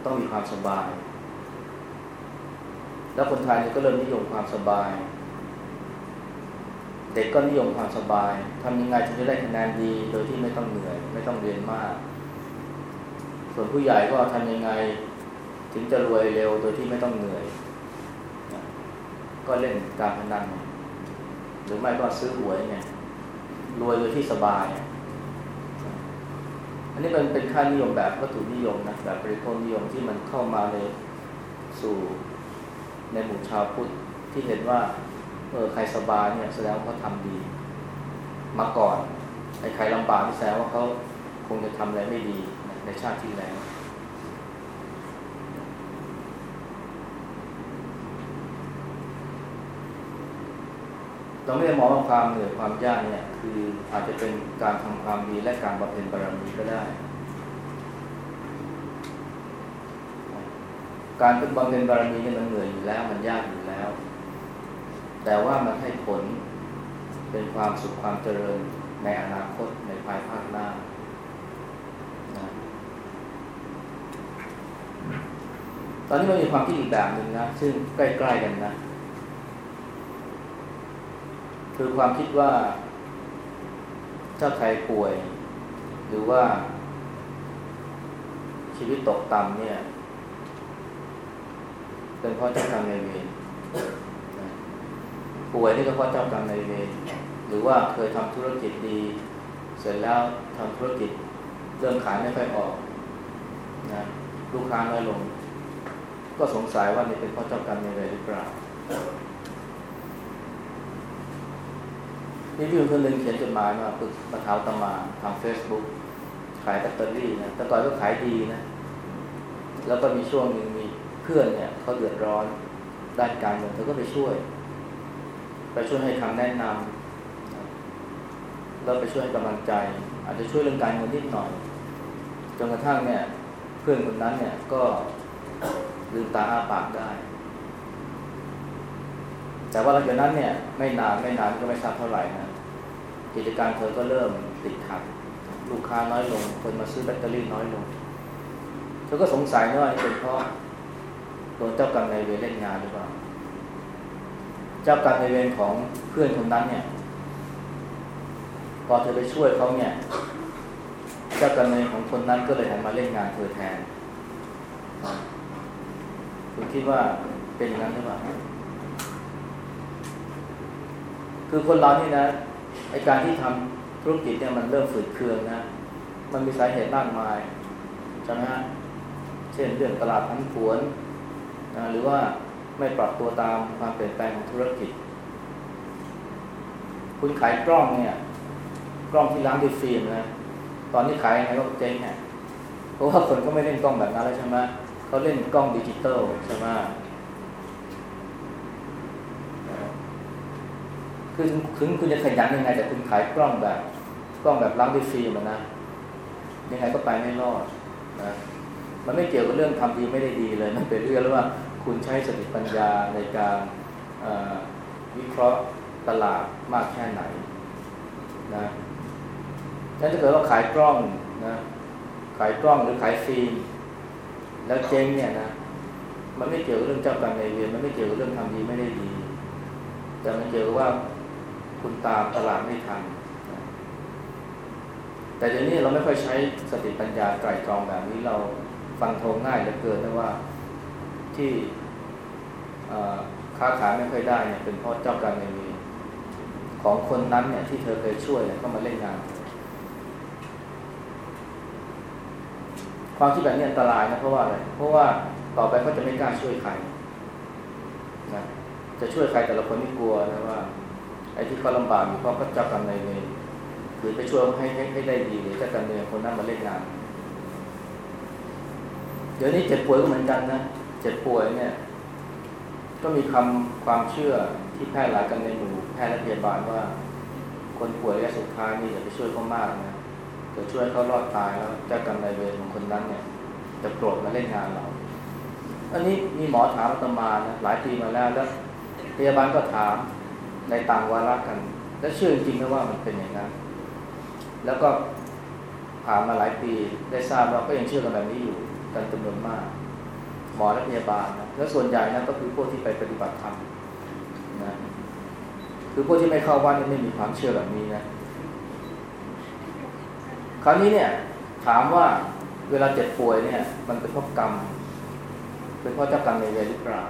ต้องมีความสบาย แล้วคนไทยเนี่ยก็เริ่มนิยมความสบาย เด็กก็นิยมความสบายทำยังไงถึงจะได้คะแนนดีโดยที่ไม่ต้องเหนื่อย ไม่ต้องเรียนมาก ส่วนผู้ใหญ่ก็ทำยังไงถึงจะรวยเร็วโดยที่ไม่ต้องเหนื่อย ก็เล่นการพนันหรือไม่ก็ซื้อหวยเนี่ย รวยโดยที่สบาย อันนี้เป็นเป็นค่านิยมแบบวัตถุนิยมนะแบบบริโภคนิยมที่มันเข้ามาในสู่ในหมู่ชาวพุทธที่เห็นว่าเออใครสบายเนี่ยแสดงว่าเขาทำดี มาก่อนไอ้ใครลำบากที่แสดงว่าเขาคงจะทำอะไรไม่ดีในชาติที่แล้ว เราไม่ได้มองว่าความเหนื่อยความยากเนี่ยคืออาจจะเป็นการทำความดีและการบำเพ็ญบารมีก็ได้ การเป็นบำเพ็ญบารมีเนี่ยมันเหนื่อยอยู่แล้วมันยากอยู่แล้ว แต่ว่ามันให้ผลเป็นความสุขความเจริญในอนาคตในภายภาคหน้าตอนนี้มันมีความคิดอีกแบบหนึ่งนะ ซึ่งใกล้ ๆ กันนะ คือความคิดว่า ถ้าใครป่วย หรือว่า ชีวิตตกต่ำเนี่ย เป็นเพราะเจ้ากรรมนายเวรป่วยนี่ก็เพราะเจ้ากรรมนายเวรหรือว่าเคยทำธุรกิจดี เสร็จแล้วทำธุรกิจเริ่มขายไม่ค่อยออกนะลูกค้าน้อยลง ก็สงสัยว่านี่เป็นเพราะเจ้ากรรมในเวรหรือเปล่า นี่พี่คนหนึ่งเขียนจดหมายมาปรึกมาท้าตมาทางเฟซบุ๊กขายแบตเตอรี่นะแต่ก่อนก็ขายดีนะ แล้วก็มีช่วงหนึ่งมีเพื่อนเนี่ยเขาเดือดร้อนด้านการเงินเธอก็ไปช่วย ไปช่วยให้คำแนะนำแล้วไปช่วยให้กำลังใจ อาจจะช่วยเรื่องการเงินนิดหน่อยจนกระทั่งเนี่ย เพื่อนคนนั้นเนี่ยก็ลืมตาอ้าปากได้ แต่ว่าหลังจากนั้นเนี่ย ไม่นานไม่นานก็ไม่ทราบเท่าไหร่นะ กิจการเธอก็เริ่มติดขัด ลูกค้าน้อยลง คนมาซื้อแบตเตอรี่น้อยลง เธอก็สงสัยว่าเป็นเพราะโดนเจ้ากรรมนายเวรเล่นงานหรือเปล่า เจ้ากรรมนายเวรของเพื่อนคนนั้นเนี่ย พอเธอไปช่วยเขาเนี่ย เจ้ากรรมนายของคนนั้นก็เลยหันมาเล่นงานเธอแทนคุณคิดว่าเป็นอย่างนั้นหรือเปล่า คือคนเรานี่นะ ไอการที่ทำธุรกิจเนี่ยมันเริ่มฝืดเคืองนะ มันมีสาเหตุมากมายใช่ไหมฮะเช่นเรื่องตลาดพันผวนนะหรือว่าไม่ปรับตัวตามความเปลี่ยนแปลงของธุรกิจ คุณขายกล้องเนี่ย กล้องที่ล้างด้วยฟิล์มนะตอนนี้ขายยังไงก็เจ๊งเนี่ยราะว่าคนก็ไม่เล่นกล้องแบบนั้นแล้วใช่ไหมเขาเล่นกล้องดิจิตอลใช่ไหม คือถึงคุณจะขยันยังไงแต่คุณขายกล้องแบบกล้องแบบล้างด้วยฟิล์มนะยังไงก็ไปไม่รอดนะมันไม่เกี่ยวกับเรื่องทำดีไม่ได้ดีเลยมันเป็นเรื่องว่าคุณใช้สติปัญญาในการวิเคราะห์ตลาดมากแค่ไหนนะถ้าเกิดว่าขายกล้องนะขายกล้องหรือขายฟิล์มแล้วเจ๊งเนี่ยนะมันไม่เกี่ยวกับเรื่องเจ้ากรรมนายเวรมันไม่เกี่ยวกับเรื่องทำดีไม่ได้ดี แต่มันเกี่ยวกับว่า คุณตามตลาดไม่ทัน แต่เดี๋ยวนี้เราไม่ค่อยใช้สติปัญญาไตรตรองแบบนี้เราฟังโทงง่ายเหลือเกินนะว่าที่ค้าขายไม่ค่อยได้เนี่ยเป็นเพราะเจ้ากรรมนายเวรของคนนั้นเนี่ยที่เธอเคยช่วยเนี่ยก็มาเล่นงาน ความคิดแบบนี้อันตรายนะเพราะว่าอะไรเพราะว่าต่อไปเขาจะไม่กล้าช่วยใครนะจะช่วยใครแต่ละคนไม่กลัวนะว่า อ้ที่เขาลำบากอยู่เพราะเขาเจ้ากรรมนายเวรหรือไปช่วยให้ให้ให้ได้ดีหรือเจ้ากรรมนายเวรคนนั้นมาเล่นงาน เดี๋ยวนี้เจ็บป่วยก็เหมือนกันนะเจ็บป่วยเนี่ย ก็มีคำความเชื่อที่แพร่หลายกันในหมู่แพทย์และพยาบาลว่า คนป่วยระยะสุดท้ายนี่อย่าไปช่วยเขามากนะเกิดช่วยเขารอดตายแล้วเจ้ากรรมนายเวรของคนนั้นเนี่ยจะโกรธมาเล่นงานเรา อันนี้มีหมอถามอาตมานะหลายปีมาแล้วแล้วพยาบาลก็ถาม ในต่างวาระกัน และเชื่อจริงๆนะว่ามันเป็นอย่างนั้น แล้วก็ผ่านมาหลายปีได้ทราบเราก็ยังเชื่อกันแบบนี้อยู่กันจำนวนมาก หมอและพยาบาลนะแล้วส่วนใหญ่นะก็คือพวกที่ไปปฏิบัติธรรมนะคือพวกที่ไม่เข้าวัดนี่ไม่มีความเชื่อแบบนี้นะคราวนี้เนี่ยถามว่าเวลาเจ็บป่วยเนี่ย มันเป็นเพราะกรรม เป็นเพราะเจ้ากรรมในเวรหรือเปล่า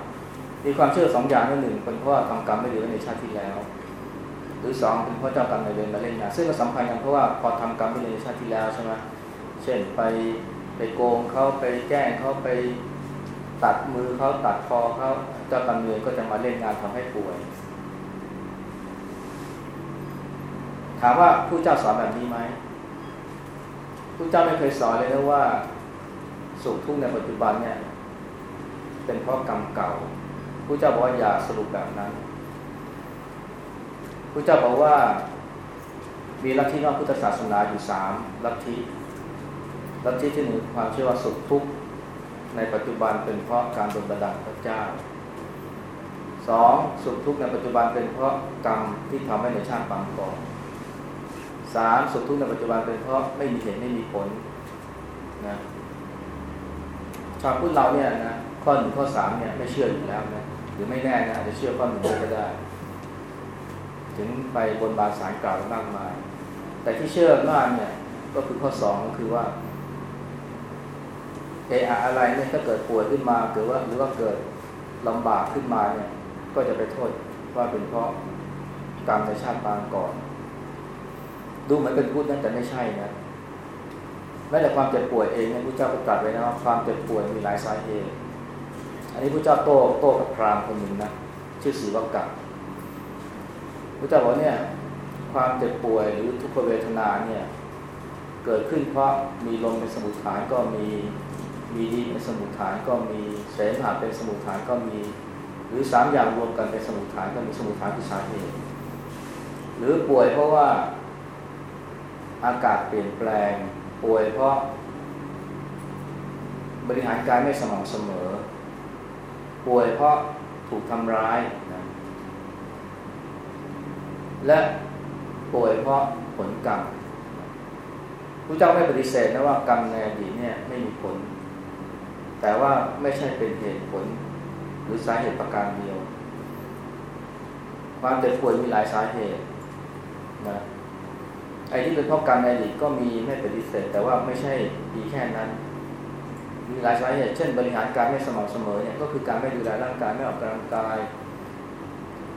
มีความเชื่อสองอย่างนั่นหนึ่งเป็นเพราะทำกรรมไม่ดีไว้ในชาติที่แล้ว หรือสองเป็นเพราะเจ้ากรรมในเวรมาเล่นงานซึ่งก็สำคัญกันเพราะว่าพอทำกรรมไม่ดีในชาติที่แล้วใช่ไหมเช่นไปไปโกงเขาไปแกล้งเขาไปตัดมือเขาตัดคอเขาเจ้ากรรมนายเวรก็จะมาเล่นงานทำให้ป่วย ถามว่าผู้เจ้าสอนแบบนี้ไหมผู้เจ้าไม่เคยสอนเลยนะว่าสุขทุกข์ในปัจจุบันเนี่ยเป็นเพราะกรรมเก่า ผู้เจ้าบอกว่าอย่าสรุปแบบนั้นผู้เจ้าบอกว่ามีลัทธินอกพุทธศาสนาอยู่สามลัทธิลัทธิที่หนึ่งความเชื่อว่าสุขทุกข์ในปัจจุบันเป็นเพราะการโดนบันดาลพระเจ้าสองสุขทุกข์ในปัจจุบันเป็นเพราะกรรมที่ทำให้ในชาติบางก่อนสามสุขทุกข์ในปัจจุบันเป็นเพราะไม่มีเหตุไม่มีผลนะชาวพุทธเราเนี่ยนะข้อหนึ่งข้อสามเนี่ยไม่เชื่ออยู่แล้วนะ รือไม่แน่นะอาจจะเชื่อข้อหนึ่งก็ได้ ถึงไปบนบานสารกล่าวมากมาย แต่ที่เชื่อมากเนี่ยก็คือข้อสองก็คือว่าเอออะไรเนี่ยถ้าเกิดป่วยขึ้นมาหรือว่าหรือว่าเกิดลำบากขึ้นมาเนี่ย ก็จะไปโทษว่าเป็นเพราะกรรมในชาติปางก่อน ดูเหมือนเป็นพูดนั่นแต่ไม่ใช่นะแม้แต่ความเจ็บป่วยเองเนี่ยพระเจ้าประกาศไว้นะว่าความเจ็บป่วยมีหลายสาเหตุ นนี้พระเจ้าโต้โต้กับพราหมณ์คนหนึ่งนะชื่อสีวักกะพระเจ้าบอกเนี่ยความเจ็บป่วยหรือทุกขเวทนาเนี่ยเกิดขึ้นเพราะมีลมเป็นสมุทฐานก็มีมีดีเป็นสมุทฐานก็มีเสมหะเป็นสมุทฐานก็มี หรือสามอย่างรวมกันเป็นสมุทฐานก็มีสมุทฐานคือสาเหตุหรือป่วยเพราะว่าอากาศเปลี่ยนแปลงป่วยเพราะบริหารกายไม่สม่ำเสมอ ป่วยเพราะถูกทำร้ายนะและป่วยเพราะผลกรรมพระเจ้าไม่ปฏิเสธนะว่ากรรมในอดีตเนี่ยไม่มีผล แต่ว่าไม่ใช่เป็นเหตุผล หรือสาเหตุประการเดียว ความเจ็บป่วยมีหลายสาเหตุนะไอ้ที่เป็นเพราะกรรมในอดีตก็มีไม่ปฏิเสธ แต่ว่าไม่ใช่ดีแค่นั้น มีหลายสาเหตุเช่น บริหารการไม่สม่ำเสมอเนี่ยก็คือการไม่ดูแลร่างกายไม่ออกกำลังกาย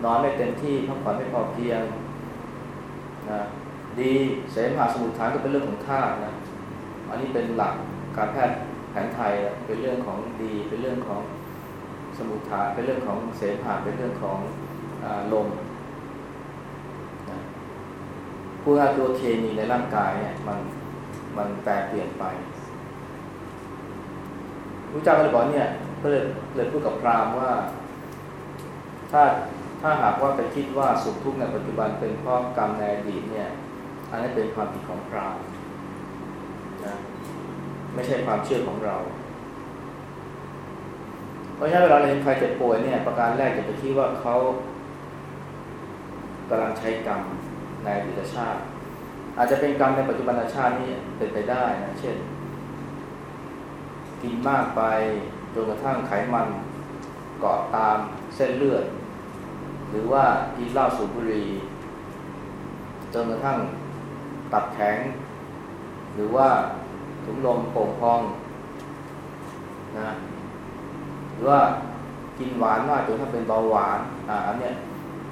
นอนไม่เต็มที่พักผ่อนไม่พอเพียงนะดีเสมหะสมุทฐานก็เป็นเรื่องของธาตุนะอันนี้เป็นหลักการแพทย์แผนไทยเป็นเรื่องของดี เป็นเรื่องของสมุทฐานเป็นเรื่องของเสมหะเป็นเรื่องของอลมนะพูดง่าตัวเคมีในร่างกายเนี่ยมันมันแปรเปลี่ยนไป พระเจ้าก็เลยบอกเนี่ยก็เลยเลยพูดกับพราหมณ์ว่า ถ้าถ้าหากว่าไปคิดว่าสุขทุกข์ในปัจจุบันเป็นเพราะกรรมในอดีตเนี่ยอันนั้นเป็นความผิดของพราหมณ์นะไม่ใช่ความเชื่อของเรา เพราะฉะนั้นเวลาเราเห็นใครเจ็บป่วยเนี่ย ประการแรกจะไปคิดว่าเขากำลังใช้กรรมในอดีตชาติ อาจจะเป็นกรรมในปัจจุบันชาตินี่เป็นไปได้นะเช่น กินมากไปจนกระทั่งไขมันเกาะตามเส้นเลือด หรือว่ากินเหล้าสูบบุหรี่จนกระทั่งตับแข็ง หรือว่าถุงลมโป่งพองนะหรือว่ากินหวานมากจนถ้าเป็นเบาหวานอ่าอันเนี้ย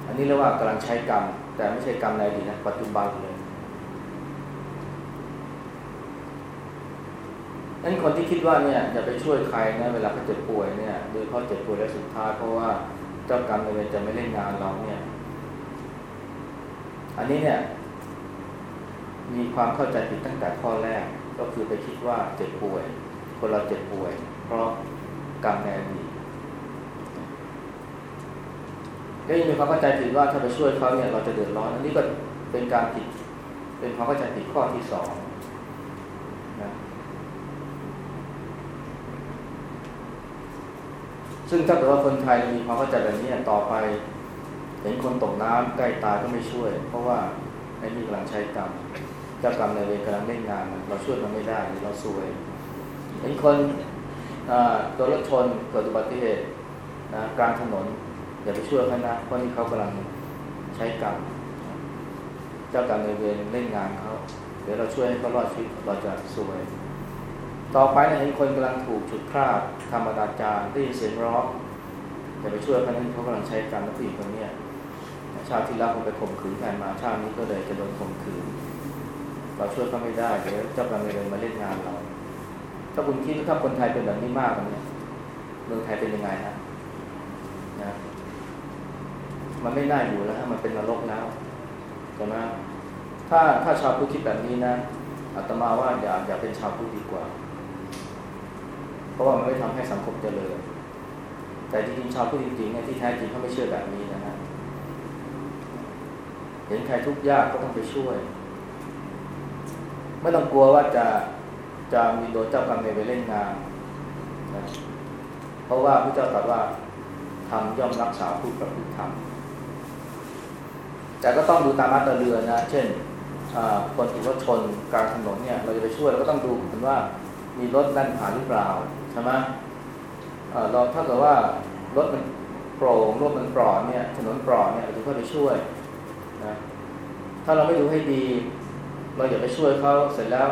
อันนี้เรียกว่ากำลังใช้กรรม แต่ไม่ใช่กรรมในอดีตนะปัจจุบันเลย นั้นคนที่คิดว่าเนี่ยอย่าไปช่วยใครนะเวลาเขาเจ็บป่วยเนี่ยโดยเขาเจ็บป่วยแล้วสุดท้ายเพราะว่าเจ้ากรรมในเวรจะไม่เล่นงานเราเนี่ย อันนี้เนี่ย มีความเข้าใจผิดตั้งแต่ข้อแรกก็คือไปคิดว่าเจ็บป่วย คนเราเจ็บป่วย เพราะกรรมในอดีตก็ยังมีความเข้าใจผิดว่าถ้าไปช่วยเขาเนี่ยเราจะเดือดร้อน อันนี้ก็เป็นการผิด เป็นความเข้าใจผิดข้อที่สองนะ ซึ่งถ้าเกิดว่าคนไทยมีความเข้าใจแบบนี้ต่อไป เห็นคนตกน้ำใกล้ตายก็ไม่ช่วย เพราะว่าไอ้นี่กำลังใช้กรรมเจ้ากรรมในเวรกำลังเล่นงานเราช่วยมันไม่ได้เราซวย เห็นคนตัวรถชนเกิดอุบัติเหตุนะกลางถนนอย่าไปช่วยเขานะเพราะนี่เขากำลังใช้กรรมเจ้ากรรมในเวรเล่นงานเขาเดี๋ยวเราช่วยให้เขารอดชีวิตเราจะซวย ต่อไปนเห็นคนกำลังถูกฉุดคราบทำอนาจารได้ยินเสียงร้องอย่าไปช่วยเขานั้นเขากำลังใช้กรรมแล้วผู้หญิงคนนี้ชาติที่แล้วเขาไปข่มขืนแฟนมาชาตินี้ก็เลยจะโดนข่มขืนเราช่วยเขาไม่ได้เดี๋ยวเจ้ากรรมในเวรมาเล่นงานเรา ถ้าคุณคิดว่าถ้าคนไทยเป็นแบบนี้มากเนี่ยเมืองไทยเป็นยังไงฮะนะมันไม่น่าอยู่แล้วฮะมันเป็นนรกแล้วใช่ไหมถ้าถ้าชาวพุทธคิดแบบนี้นะอาตมาว่าอย่าอย่าเป็นชาวพุทธดีกว่า เพราะว่ามันไม่ทำให้สังคมเจริญแต่จริงๆชาวพุทธจริงๆเนี่ยที่แท้จริงเขาไม่เชื่อแบบนี้นะฮะเห็นใครทุกข์ยากก็ต้องไปช่วย ไม่ต้องกลัวว่าจะจะมีโดนเจ้ากรรมในไปเล่นงานนะเพราะว่าพระเจ้าตรัสว่าทำย่อมรักษาผู้ประพฤติธรรมแต่ก็ต้องดูตามมาตราเรือนะ เช่นคนถูกรถชนกลางถนนเนี่ย เราจะไปช่วยเราก็ต้องดูกันว่ามีรถด้านผ่านหรือเปล่า ใช่ไหมเราถ้าเกิดว่ารถมันโปร่งรถมันปลอดเนี่ยถนนปลอดเนี่ยเราจะเข้าไปช่วยนะถ้าเราไม่ดูให้ดี เราอย่าไปช่วยเขาเสร็จแล้ว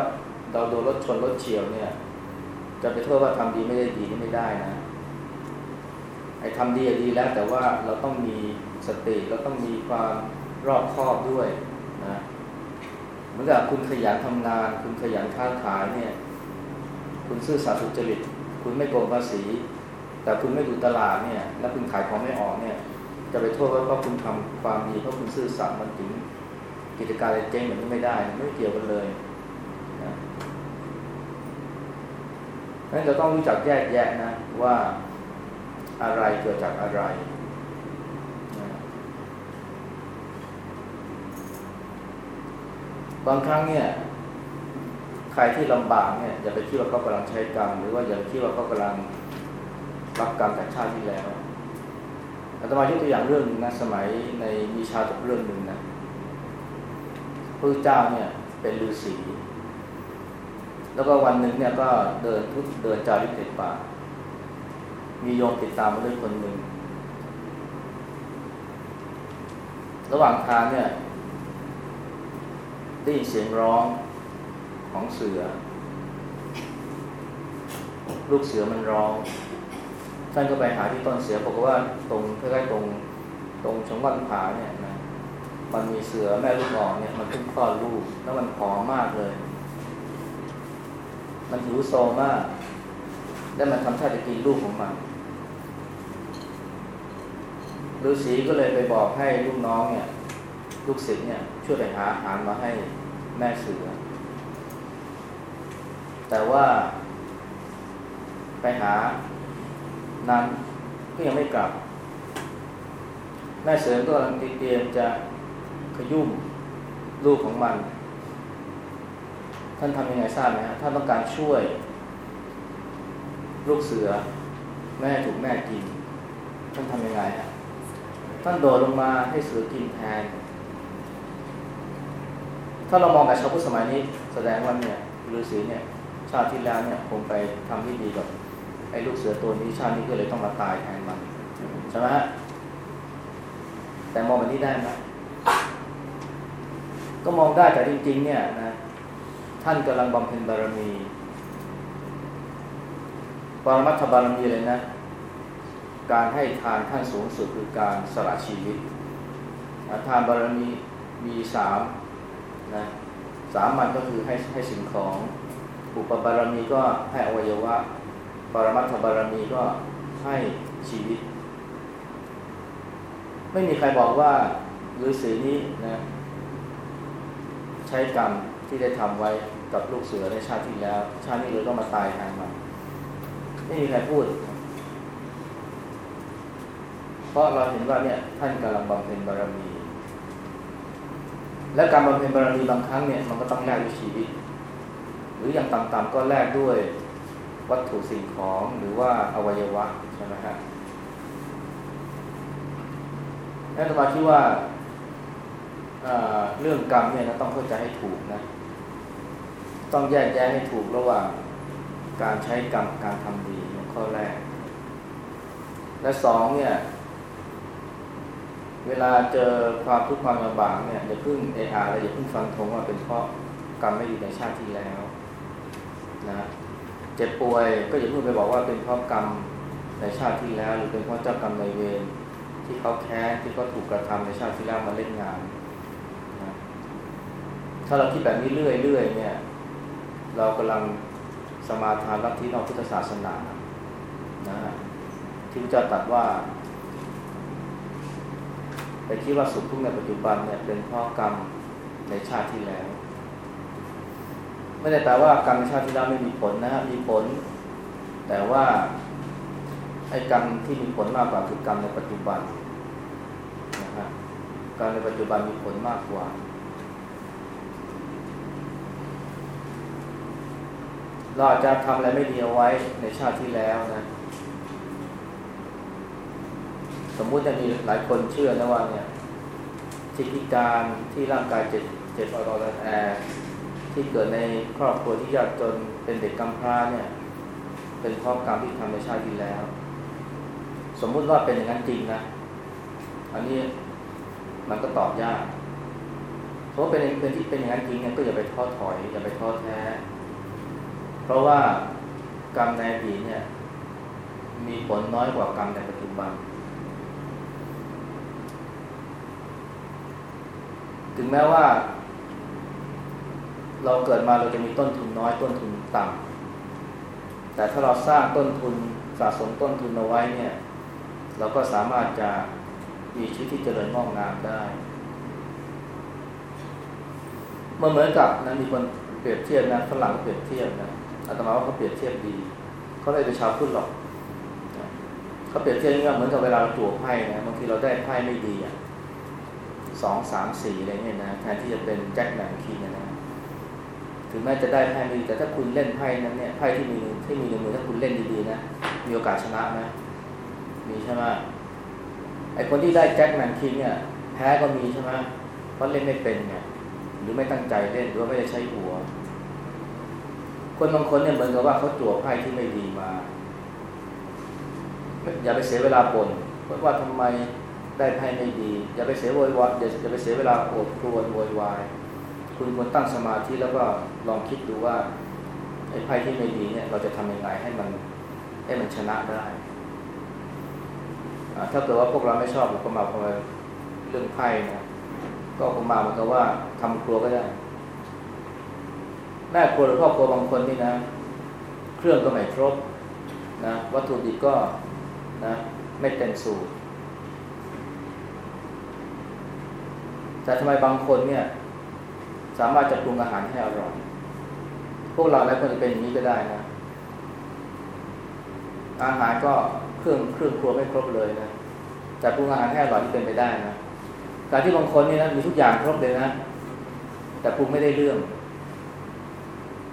เราโดนรถชนรถเฉียวเนี่ย จะไปโทษว่าทำดีไม่ได้ดีนี่ไม่ได้นะไอ้ทำดีดีแล้วแต่ว่าเราต้องมีสติเราต้องมีความรอบคอบด้วยนะเหมือนกับคุณขยันทำงาน คุณขยันค้าขายเนี่ย คุณซื่อสัตย์สุจริต คุณไม่โกงภาษี แต่คุณไม่ดูตลาดเนี่ย แล้วคุณขายของไม่ออกเนี่ย จะไปโทษว่าเพราะคุณทำความดีเพราะคุณซื่อสัตย์มันถึงกิจการเจ๊งแบบนี้ไม่ได้ไม่เกี่ยวกันเลยนะนั้นเราต้องรู้จักแยกแยะนะว่าอะไรเกิดจากอะไรบางครั้งเนี่ย ใครที่ลำบากเนี่ยอย่าไปคิดว่าเขากำลังใช้กรรมหรือว่าอย่าไปคิดว่าเขากำลังรับกรรมจากชาติที่แล้วอาตมายกตัวอย่างเรื่องนึงนะสมัยในมีชาตกเรื่องหนึ่งนะพระเจ้าเนี่ยเป็นฤาษีแล้วก็วันหนึ่งเนี่ยก็เดินทุกเดินจาริกในป่า มีโยมติดตามมาด้วยคนหนึ่ง ระหว่างทางเนี่ยได้ยินเสียงร้อง ของเสือ ลูกเสือมันร้องท่านก็ไปหาที่ต้นเสือบอกว่าตรงใกล้ๆตรงตรงชงวันผาเนี่ยนะมันมีเสือแม่ลูกอ่อนเนี่ยมันเพิ่งคลอดลูกแล้วมันผอมมากเลย มันหิวโซมาก แล้วมันทำท่าจะกินลูกของมันฤาษีก็เลยไปบอกให้ลูกน้องเนี่ย ลูกศิษย์เนี่ยช่วยไปหาอาหารมาให้แม่เสือ แต่ว่า ไปหานั้นก็ยังไม่กลับ แม่เสริมก็กำลังเตรียมจะขยุ่มลูกของมัน ท่านทำยังไงทราบไหมฮะท่านต้องการช่วย ลูกเสือ แม่ถูกแม่กิน ท่านทำยังไงฮะท่านโดดลงมาให้เสือกินแทน ถ้าเรามองกับชาวพุทธสมัยนี้ แสดงว่าเนี่ยฤาษีเนี่ย ชาติที่แล้วเนี่ยคงไปทำที่ดีกับไอ้ลูกเสือตัวนี้ชาตินี้ก็เลยต้องมาตายแทนมันใช่ไหมแต่มองแบบนี้ได้ไหมก็มองได้แต่จริง ๆ เนี่ยนะท่านกำลังบำเพ็ญบารมีปรมัตถบารมีเลยนะ การให้ทานขั้นสูงสุดคือการสละชีวิต ทานบารมีมีสามนะสามมันก็คือให้ให้สิ่งของ อุปบารมีก็ให้อวัยวะ ปรมัตถบารมีก็ให้ชีวิต ไม่มีใครบอกว่าฤาษีนี้นะใช้กรรมที่ได้ทำไว้กับลูกเสือในชาติที่แล้ว ชาตินี้เลยต้องมาตายแทนมันไม่มีใครพูด เพราะเราเห็นว่าเนี่ยท่านกำลังบำเพ็ญบารมี และการบำเพ็ญบารมีบางครั้งเนี่ยมันก็ต้องแลกด้วยชีวิต หรืออย่างต่ำๆก็แลกด้วยวัตถุสิ่งของหรือว่าอวัยวะใช่ไหมครับนั่นหมายที่ว่าเรื่องกรรมเนี่ยนะต้องเข้าใจให้ถูกนะ ต้องแยกแยะให้ถูกระหว่างการใช้กรรมการทำดีข้อแรก และสองเนี่ย เวลาเจอความทุกข์ความลำบากเนี่ยอย่าเพึ่งเออาอะไรอย่าเพึ่งฟังทงว่าเป็นเพราะกรรมไม่ดีในชาติที่แล้ว นะเจ็บป่วยก็อย่าเพิ่งไปบอกว่าเป็นเพราะกรรมในชาติที่แล้ว หรือเป็นเพราะเจ้ากรรมในเวรที่เขาแค้นที่เขาถูกกระทำในชาติที่แล้วมาเล่นงานนะถ้าเราคิดแบบนี้เรื่อยๆเนี่ย เรากำลังสมาทานลับทธินอกพุทธศาสนานะที่พระเจ้าตรัสว่าไปคิดว่าสุขทุกข์ในปัจจุบันเนี่ยเป็นเพราะกรรมในชาติที่แล้ว ไม่ได้แปลว่ากรรมชาติที่แล้วไม่มีผลนะฮะมีผล แต่ว่าไอ้กรรมที่มีผลมากกว่าคือกรรมในปัจจุบันนะฮะกรรมในปัจจุบันมีผลมากกว่า เราอาจจะทำอะไรไม่ดีเอาไว้ในชาติที่แล้วนะ สมมุติจะมีหลายคนเชื่อนะว่าเนี่ยที่พิการที่ร่างกายเจ็บเจ็บอรอรแอ ที่เกิดในครอบครัวที่ยากจนเป็นเด็กกำพร้าเนี่ย เป็นเพราะกรรมที่ทำในชาติที่แล้ว สมมุติว่าเป็นอย่างนั้นจริงนะ อันนี้มันก็ตอบยากเพราะเป็นเป็นที่เป็นอย่างนั้นจริงเนี่ยก็อย่าไปท้อถอย อย่าไปท้อแท้ เพราะว่ากรรมในอดีตเนี่ย มีผลน้อยกว่ากรรมในปัจจุบัน ถึงแม้ว่า เราเกิดมาเราจะมีต้นทุนน้อยต้นทุนต่ำแต่ถ้าเราสร้างต้นทุนสะสมต้นทุนเอาไว้เนี่ย เราก็สามารถจะมีชีวิตที่เจริญงอกงามได้เมื่อเหมือนกับนั้นมีคนเปรียบเทียบนะฝรั่งเปรียบเทียบนะอาตมาว่าเขาเปรียบเทียบดีเขาเลยเป็นชาวพุทธหรอกเขาเปรียบเทียบนี่เหมือนกับเวลาเราจั่วไพ่นะบางทีเราได้ไพ่ไม่ดีอะสองสามสี่อะไรเงี้ยนะแทนที่จะเป็นแจ็คแมนคีนะ ถึงแม้จะได้ไพ่ไม่ดีแต่ถ้าคุณเล่นไพ่นั้นเนี่ยไพ่ที่มีที่มีในมือถ้าคุณเล่นดีๆนะมีโอกาสชนะไหมมีใช่ไหมไอคนที่ได้แจ็คแมนคีเนี่ยแพ้ก็มีใช่ไหมเพราะเล่นไม่เป็นเนี่ยหรือไม่ตั้งใจเล่นหรือว่าไม่ได้ใช้หัว คนบางคนเนี่ยเหมือนกับว่าเขาจั่วไพ่ที่ไม่ดีมา อย่าไปเสียเวลาบ่นว่าทำไมได้ไพ่ไม่ดี อย่าไปเสียโวยวายอย่าไปเสียเวลาโอดครวนโวยวาย คุณควรตั้งสมาธิแล้วก็ลองคิดดูว่าไอ้ไพ่ที่ไม่ดีเนี่ย เราจะทำยังไงให้มันให้มันชนะได้ถ้าเกิดว่าพวกเราไม่ชอบก็มาพอเรื่องไพ่นะก็คงมาเหมือนกับว่าทำครัวก็ได้แม่ครัวหรือพ่อครัวบางคนนี่นะ เครื่องก็ไม่ครบนะวัตถุดิบก็นะไม่เต็มสูตรแต่ทำไมบางคนเนี่ย สามารถจะปรุงอาหารให้อร่อย พวกเราหลายคนจะเป็นอย่างนี้ก็ได้นะ อาหารก็เครื่องเครื่องครัวไม่ครบเลยนะ แต่ปรุงอาหารให้อร่อยที่เป็นไปได้นะการที่บางคนนี่นะมีทุกอย่างครบเลยนะ แต่ปรุงไม่ได้เรื่อง